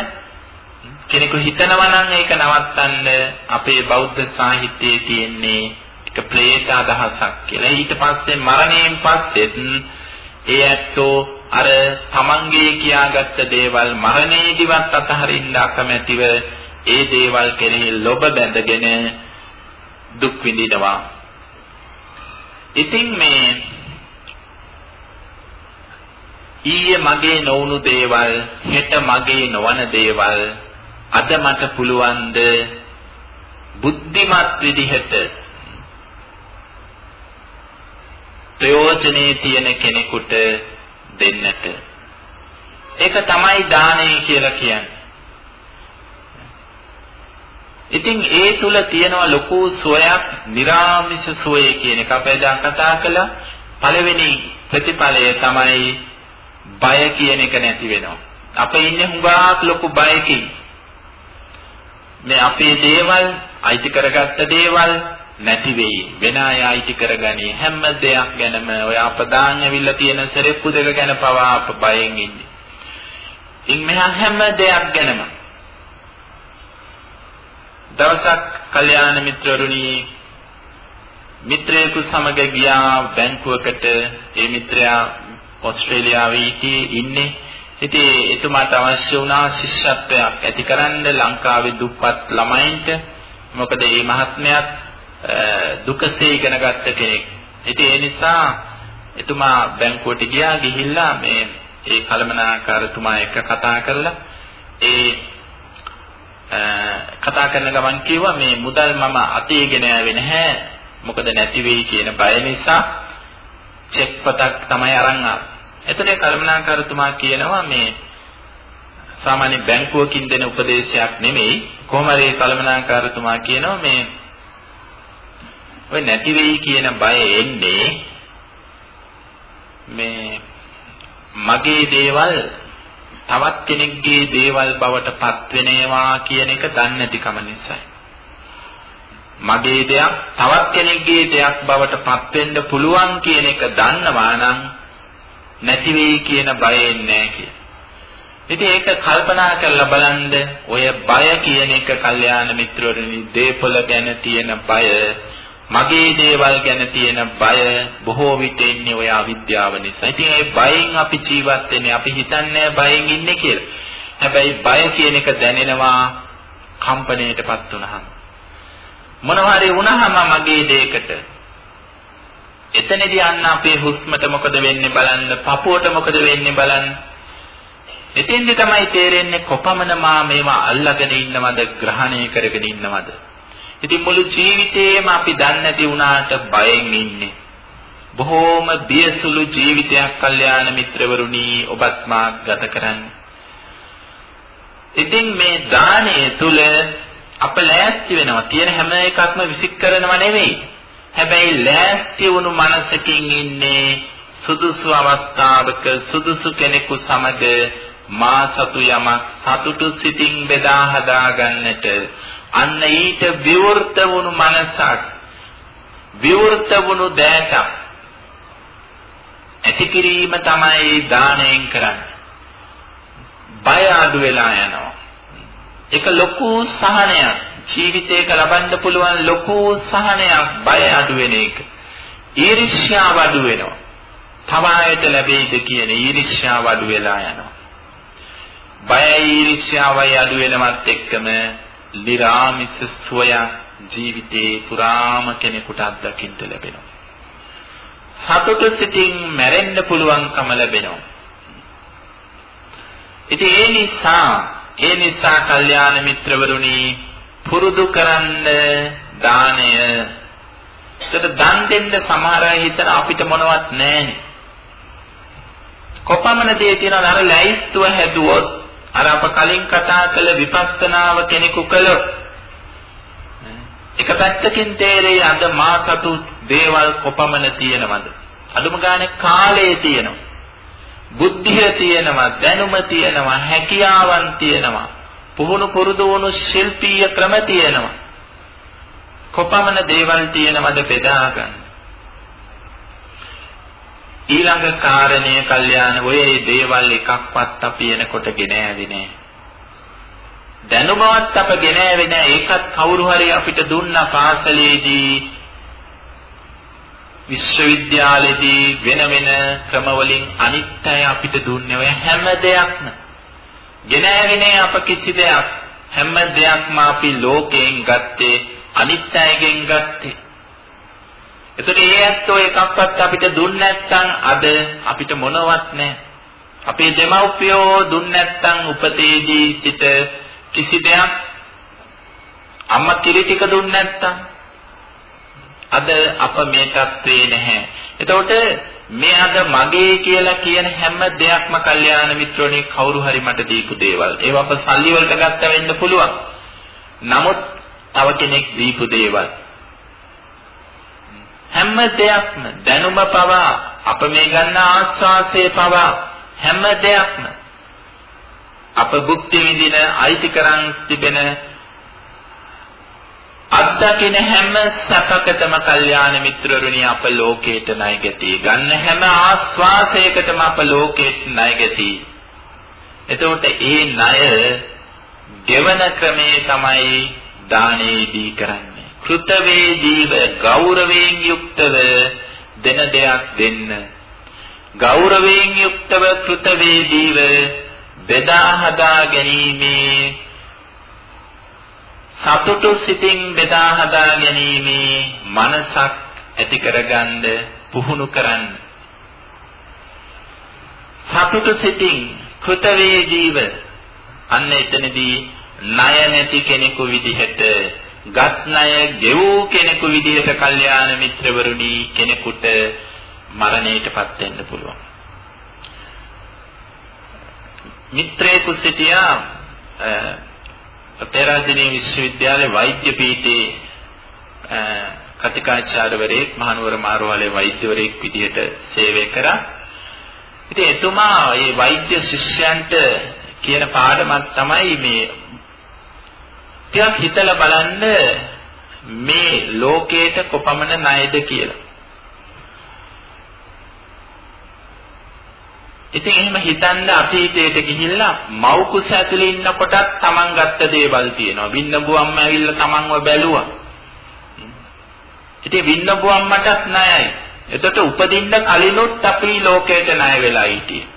කෙනෙකු හිතනවා නම් ඒක නවත්තන්න අපේ බෞද්ධ සාහිත්‍යයේ තියෙන්නේ එක ප්‍රේත අදහසක් කියලා. ඊට පස්සේ මරණයෙන් පස්සෙත් ඒ ඇත්තෝ අර තමන්ගේ කියාගත්ත දේවල් මරණයේදීවත් අතහරින්න අකමැතිව ඒ දේවල් කෙරෙහි ලොබ බැඳගෙන දුක් විඳිනවා. ඉතින් මේ ඊයේ මගේ නොවුණු දේවල් හෙට මගේ නොවන දේවල් අද මට පුළුවන්ද බුද්ධිමත් විදිහට ප්‍රයෝජනේ තියෙන කෙනෙකුට දෙන්නට. ඒක තමයි දානය කියලා කියන්නේ. ඉතින් ඒ තුල තියෙනවා ලොකු සුවයක්, निराமிස සුවය කියන එක අපි දැන් කතා කළා. පළවෙනි ප්‍රතිඵලය තමයි බය කියන එක නැති වෙනවා. අපි ඉන්නේ හුඟක් ලොකු බයකින්. මේ අපේ දේවල්, අයිති කරගත්ත දේවල්, නැති වෙයි. වෙන අය අයිති කරගනි හැම දෙයක් ගැනම. ඔය අපදාන් ඇවිල්ලා තියෙන සරෙප්පු දෙක ගැන පවා අප බයෙන් ඉන්නේ. ඉන් මෙහා හැම දෙයක් ගැනම. දවසක් කල්යාණ මිත්‍රරුනි මිත්‍රයෙකු සමග ගියා බැංකුවකට. ඒ මිත්‍රයා ඕස්ට්‍රේලියාවේ ඉන්නේ. ඉතින් එතුමාට අවශ්‍ය වුණා ශිෂ්‍යත්වයක්. ඇතිකරන්න ලංකාවේ දුප්පත් ළමයින්ට. මොකද මේ මහත්මයාත් දුකසේ ඉගෙන ගත්ත කෙනෙක්. ඉතින් ඒ නිසා එතුමා බැංකුවට ගියා ගිහිල්ලා මේ ඒ කලමනාකාරතුමා එක්ක කතා කරලා ඒ කතා කරන ගමන් කිව්වා මේ මුදල් මම අතේගෙන ආවේ නැහැ මොකද නැති වෙයි කියන බය නිසා චෙක් පතක් තමයි අරන් ආවේ. එතකොට කල්පනාකාරතුමා කියනවා මේ සාමාන්‍ය බැංකුවකින් දෙන උපදේශයක් නෙමෙයි කොහොම හරි කල්පනාකාරතුමා කියනවා මේ ඔය නැති වෙයි කියන බය එන්නේ මේ මගේ දේවල් තවත් කෙනෙක්ගේ දේවල් බවට පත් වෙනවා කියන එක දන්නේ නැතිකම නිසායි. මගේ දෙයක් තවත් කෙනෙක්ගේ දෙයක් බවට පත් වෙන්න පුළුවන් කියන එක දන්නවා නම් නැති වෙයි කියන බය එන්නේ නැහැ ඉතින් ඒක කල්පනා කරලා බලන්න ඔය බය කියන එක කල්යාණ මිත්‍රවරුනි දේපොළ ගැන තියෙන බය මගේ දේවල් ගැන තියෙන බය බොහෝ විට එන්නේ ඔය අවිද්‍යාව නිසා. ඉතින් ඒ බයෙන් අපි ජීවත් වෙන්නේ අපි හිතන්නේ බයෙන් ඉන්නේ කියලා. හැබැයි බය කියන එක දැනෙනවා කම්පණයටපත් වුනහම. මොනවා හරි වුණාම මගේ දෙයකට එතනදී අන්න අපේ හුස්මට මොකද වෙන්නේ බලන්න, පපුවට මොකද වෙන්නේ බලන්න. එතෙන්දි තමයි තේරෙන්නේ කොපමණ මා මේවා අල්ලගෙන ඉන්නවද, ග්‍රහණය කරගෙන ඉන්නවද. ඉතින් මුළු ජීවිතේම අපි දන්නේ නැති වුණාට බයෙන් ඉන්නේ. බොහෝම බියසුළු ජීවිතයක් කල්යාණ මිත්‍රවරුනි ඔබත් මාත් ගත කරන්නේ. ඉතින් මේ දානය තුල අප ලෑස්ති වෙනවා. තියෙන හැම එකක්ම විසික් කරනව නෙවෙයි. හැබැයි ලෑස්ති වුණු මනසකින් ඉන්නේ සුදුසු අවස්ථාවක සුදුසු කෙනෙකු සමග මා සතු යමක් සතුටු සිතින් බෙදා හදා ගන්නට අන්න ඊට විවෘත වුණු මනසක් විවෘත වුණු දෑතක් ඇති කිරීම තමයි දාණයෙන් කරන්නේ. බය අඩු වෙලා යනවා. ඒක ලොකු සහනයක්. ජීවිතේක ලබන්න පුළුවන් ලොකු සහනයක් බය අඩු වෙන එක. ඊර්ෂ්‍යාව අඩු වෙනවා. තව ආයත ලැබෙයිද කියන ඊර්ෂ්‍යාව අඩු වෙලා යනවා. බය ඊර්ෂ්‍යාවයි අඩු වෙනවත් එක්කම ලිරාමිස සොය ජීවිතේ පුරාම කෙනෙකුට අත්දකින්න ලැබෙනවා. සතුට සිතින් මැරෙන්න පුළුවන්කම ලැබෙනවා. ඉතින් ඒ නිසා ඒ නිසා කල්යාණ මිත්‍රවරුනි පුරුදු කරන්න දාණය. ඒකට දන් දෙන්න සමහර අය හිතන අපිට මොනවත් නැහැනේ. කොපමණ දේ තියනවද අර ලැයිස්තුව හැදුවොත් අර අප කලින් කතා කළ විපස්සනාව කෙනෙකු කළොත් එක පැත්තකින් තේරෙයි අද මා සතු දේවල් කොපමණ තියෙනවද? අඩුම ගානේ කාලයේ තියෙනවා. බුද්ධිය තියෙනවා දැනුම තියෙනවා හැකියාවන් තියෙනවා. පුහුණු පුරුදු වුණු ශිල්පීය ක්‍රම තියෙනවා. කොපමණ දේවල් තියෙනවද බෙදා ගන්න? ඊළඟ කාරණය කල්යාණ ඔය දේවල් එකක්වත් අපි එනකොට ගෙන ඇවි නෑ. දැනුමවත් අප ගෙන ඇවි නෑ. ඒකත් කවුරු හරි අපිට දුන්නා පාසලේදී විශ්වවිද්‍යාලෙදී වෙන වෙන ක්‍රමවලින් අනිත්‍යය අපිට දුන්නේ ඔය හැම දෙයක්ම. ගෙන ඇවි නෑ අප කිසි දෙයක්. හැම දෙයක්ම අපි ලෝකයෙන් ගත්තේ අනිත්‍යයෙන් ගත්තේ. එතකොට ඒ ඇත්තෝ එකක්වත් අපිට දුන්නේ නැත්නම් අද අපිට මොනවත් නැහැ. අපේ දෙමව්පියෝ දුන්නේ නැත්නම් උපතේදී සිට කිසි දෙයක් අම්මා කිරි ටික දුන්නේ නැත්නම් අද අප මේ තත්ත්වේ නැහැ. එතකොට මේ අද මගේ කියලා කියන හැම දෙයක්ම කල්යාණ මිත්‍රෝනේ කවුරු හරි මට දීපු දේවල්. ඒවා අප සල්ලි වලට ගත්ත වෙන්න පුළුවන්. නමුත් තව කෙනෙක් දීපු දේවල්. හැම දෙයක්ම දැනුම පවා අප මේ ගන්න ආස්වාසේ පවා හැම දෙයක්ම. අප භුක්ති විඳින අයිතිකරන් තිබෙන අත්දකින හැම සැපකටම කල්යාණ මිත්‍රරුනි අප ලෝකේට ණයගැටි ගන්න හැම ආස්වාසයකටම අප ලෝකේට ණයගැටි එතකොට ඒ ණය ගෙවන ක්‍රමේ තමයි දානයේදී කරන්නේ. කෘතවේදීව ගෞරවයෙන් යුක්තව දෙන දෙයක් දෙන්න ගෞරවයෙන් යුක්තව කෘතවේදීව බෙදා හදා ගැනීමේ සතුටු සිතින් බෙදා හදා ගැනීමේ මනසක් ඇති කරගන්න පුහුණු කරන්න. සතුටු සිතින් කෘතවේදීව අන්න එතනදී ණය නැති කෙනෙකු විදිහට ගත් ණය ගෙවූ කෙනෙකු විදිහට කල්යාණ මිත්‍රවරුනි කෙනෙකුට මරණයටපත් වෙන්න පුළුවන්. මිත්‍රයෙකු සිටියා පෙරදිනේ විශ්වවිද්‍යාලයේ වෛද්‍ය පීඨයේ කතිකාචාර්යවරයෙක් මහනුවර මාරුවලේ වෛද්‍යවරයෙක් විදිහට සේවය කරා. ඉතින් එතුමා මේ වෛද්‍ය ශිෂ්‍යයන්ට කියන පාඩමක් තමයි මේ ටිකක් හිතලා බලන්න මේ ලෝකේට කොපමණ ණයද කියලා. ඉතින් එහෙම හිතන්න අතීතයට ගිහිල්ලා මව් කුස ඇතුලේ ඉන්නකොටත් Taman ගත්ත දේවල් තියෙනවා. වින්නබු අම්මා ඇවිල්ලා Tamanව බැලුවා. ඉතින් වින්නබු අම්මටත් ණයයි. එතකොට උපදින්න කලිනුත් අපි ලෝකයට ණය වෙලා හිටියේ.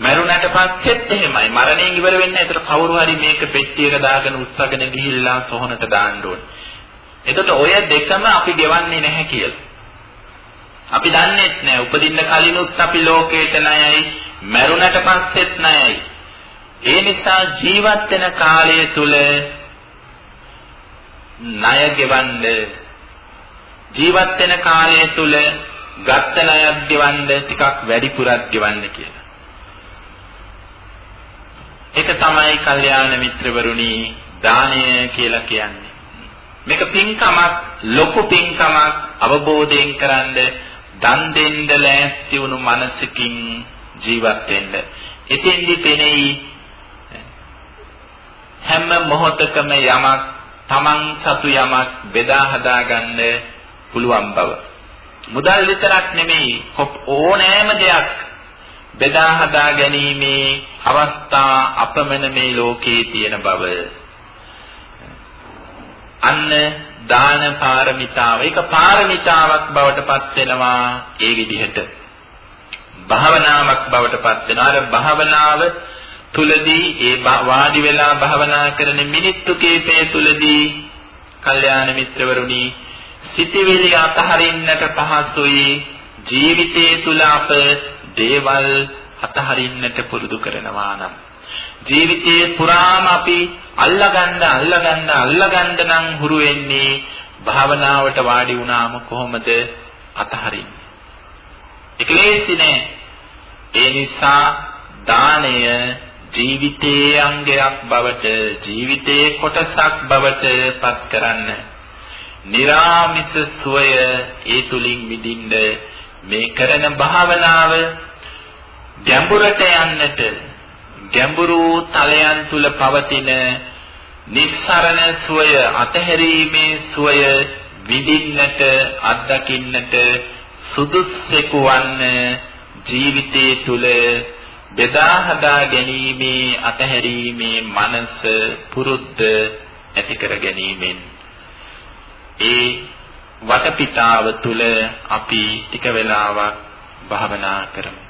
මරුණට පස්සෙත් එහෙමයි. මරණයෙන් ඉවර වෙන්නේ ඒතර කවුරු හරි මේක පෙට්ටියක දාගෙන උස්සගෙන ගිහිල්ලා සොහනට දාන්න ඕනේ. එතකොට ඔය දෙකම අපි ගෙවන්නේ නැහැ කියලා. අපි දන්නේත් නැහැ. උපදින්න කලිනුත් අපි ලෝකේට ණයයි, මරුණට පස්සෙත් ණයයි. ඒ නිසා ජීවත් වෙන කාලය තුල ණය ගෙවන්න ජීවත් වෙන කාලය තුල ගත්ත ණයක් ගෙවන්න ටිකක් වැඩිපුරක් ගෙවන්න කියලා. ඒක තමයි කල්යාණ මිත්‍රවරුනි දානය කියලා කියන්නේ. මේක පින්කමක් ලොකු පින්කමක් අවබෝධයෙන් කරන්නේ දන් දෙන්න ලෑස්ති වුණු මනසකින් ජීවත් වෙන්න. එතෙන්දි පෙනෙයි හැම මොහොතකම යමක් Taman සතු යමක් බෙදා හදා ගන්න පුළුවන් බව. මුදල් විතරක් නෙමෙයි ඕනෑම දෙයක් බෙදා හදා ගැනීමේ අවස්ථා අපමණ මේ ලෝකේ තියෙන බව. අන්න දාන පාරමිතාව. ඒක පාරමිතාවක් බවට පත් වෙනවා ඒ විදිහට. භාවනාවක් බවට පත් වෙනවා. අර භාවනාව තුලදී ඒ වාඩි වෙලා භාවනා කරන මිනිත්තු කීපය තුලදී කල්යාණ මිත්‍රවරුනි සිටිවිලි අතහරින්නට පහසුයි ජීවිතයේ තුල අප දේවල් අතහරින්නට පුරුදු කරනවා නම් ජීවිතේ පුරාම අපි අල්ලගන්න අල්ලගන්න අල්ලගන්න නම් හුරු වෙන්නේ භාවනාවට වාඩි වුණාම කොහොමද අතහරින්නේ? ඒකලේසි නෑ. ඒ නිසා දාණය ජීවිතයේ අංගයක් බවට ජීවිතයේ කොටසක් බවට පත් කරන්න. निराமிස සුවය ඒ තුලින් මිදින්නේ මේ කරන භාවනාව ගැඹුරට යන්නට ගැඹුරු තලයන් තුල පවතින නිස්සරණ සුවය අතහැරීමේ සුවය විඳින්නට අත්දකින්නට සුදුස්සෙකු වන්න ජීවිතයේ තුල බෙදා හදා ගැනීමේ අතහැරීමේ මනස පුරුද්ද ඇති කර ගැනීමෙන්. ඒ වටපිටාව තුල අපි ටික වෙලාවක් භාවනා කරමු.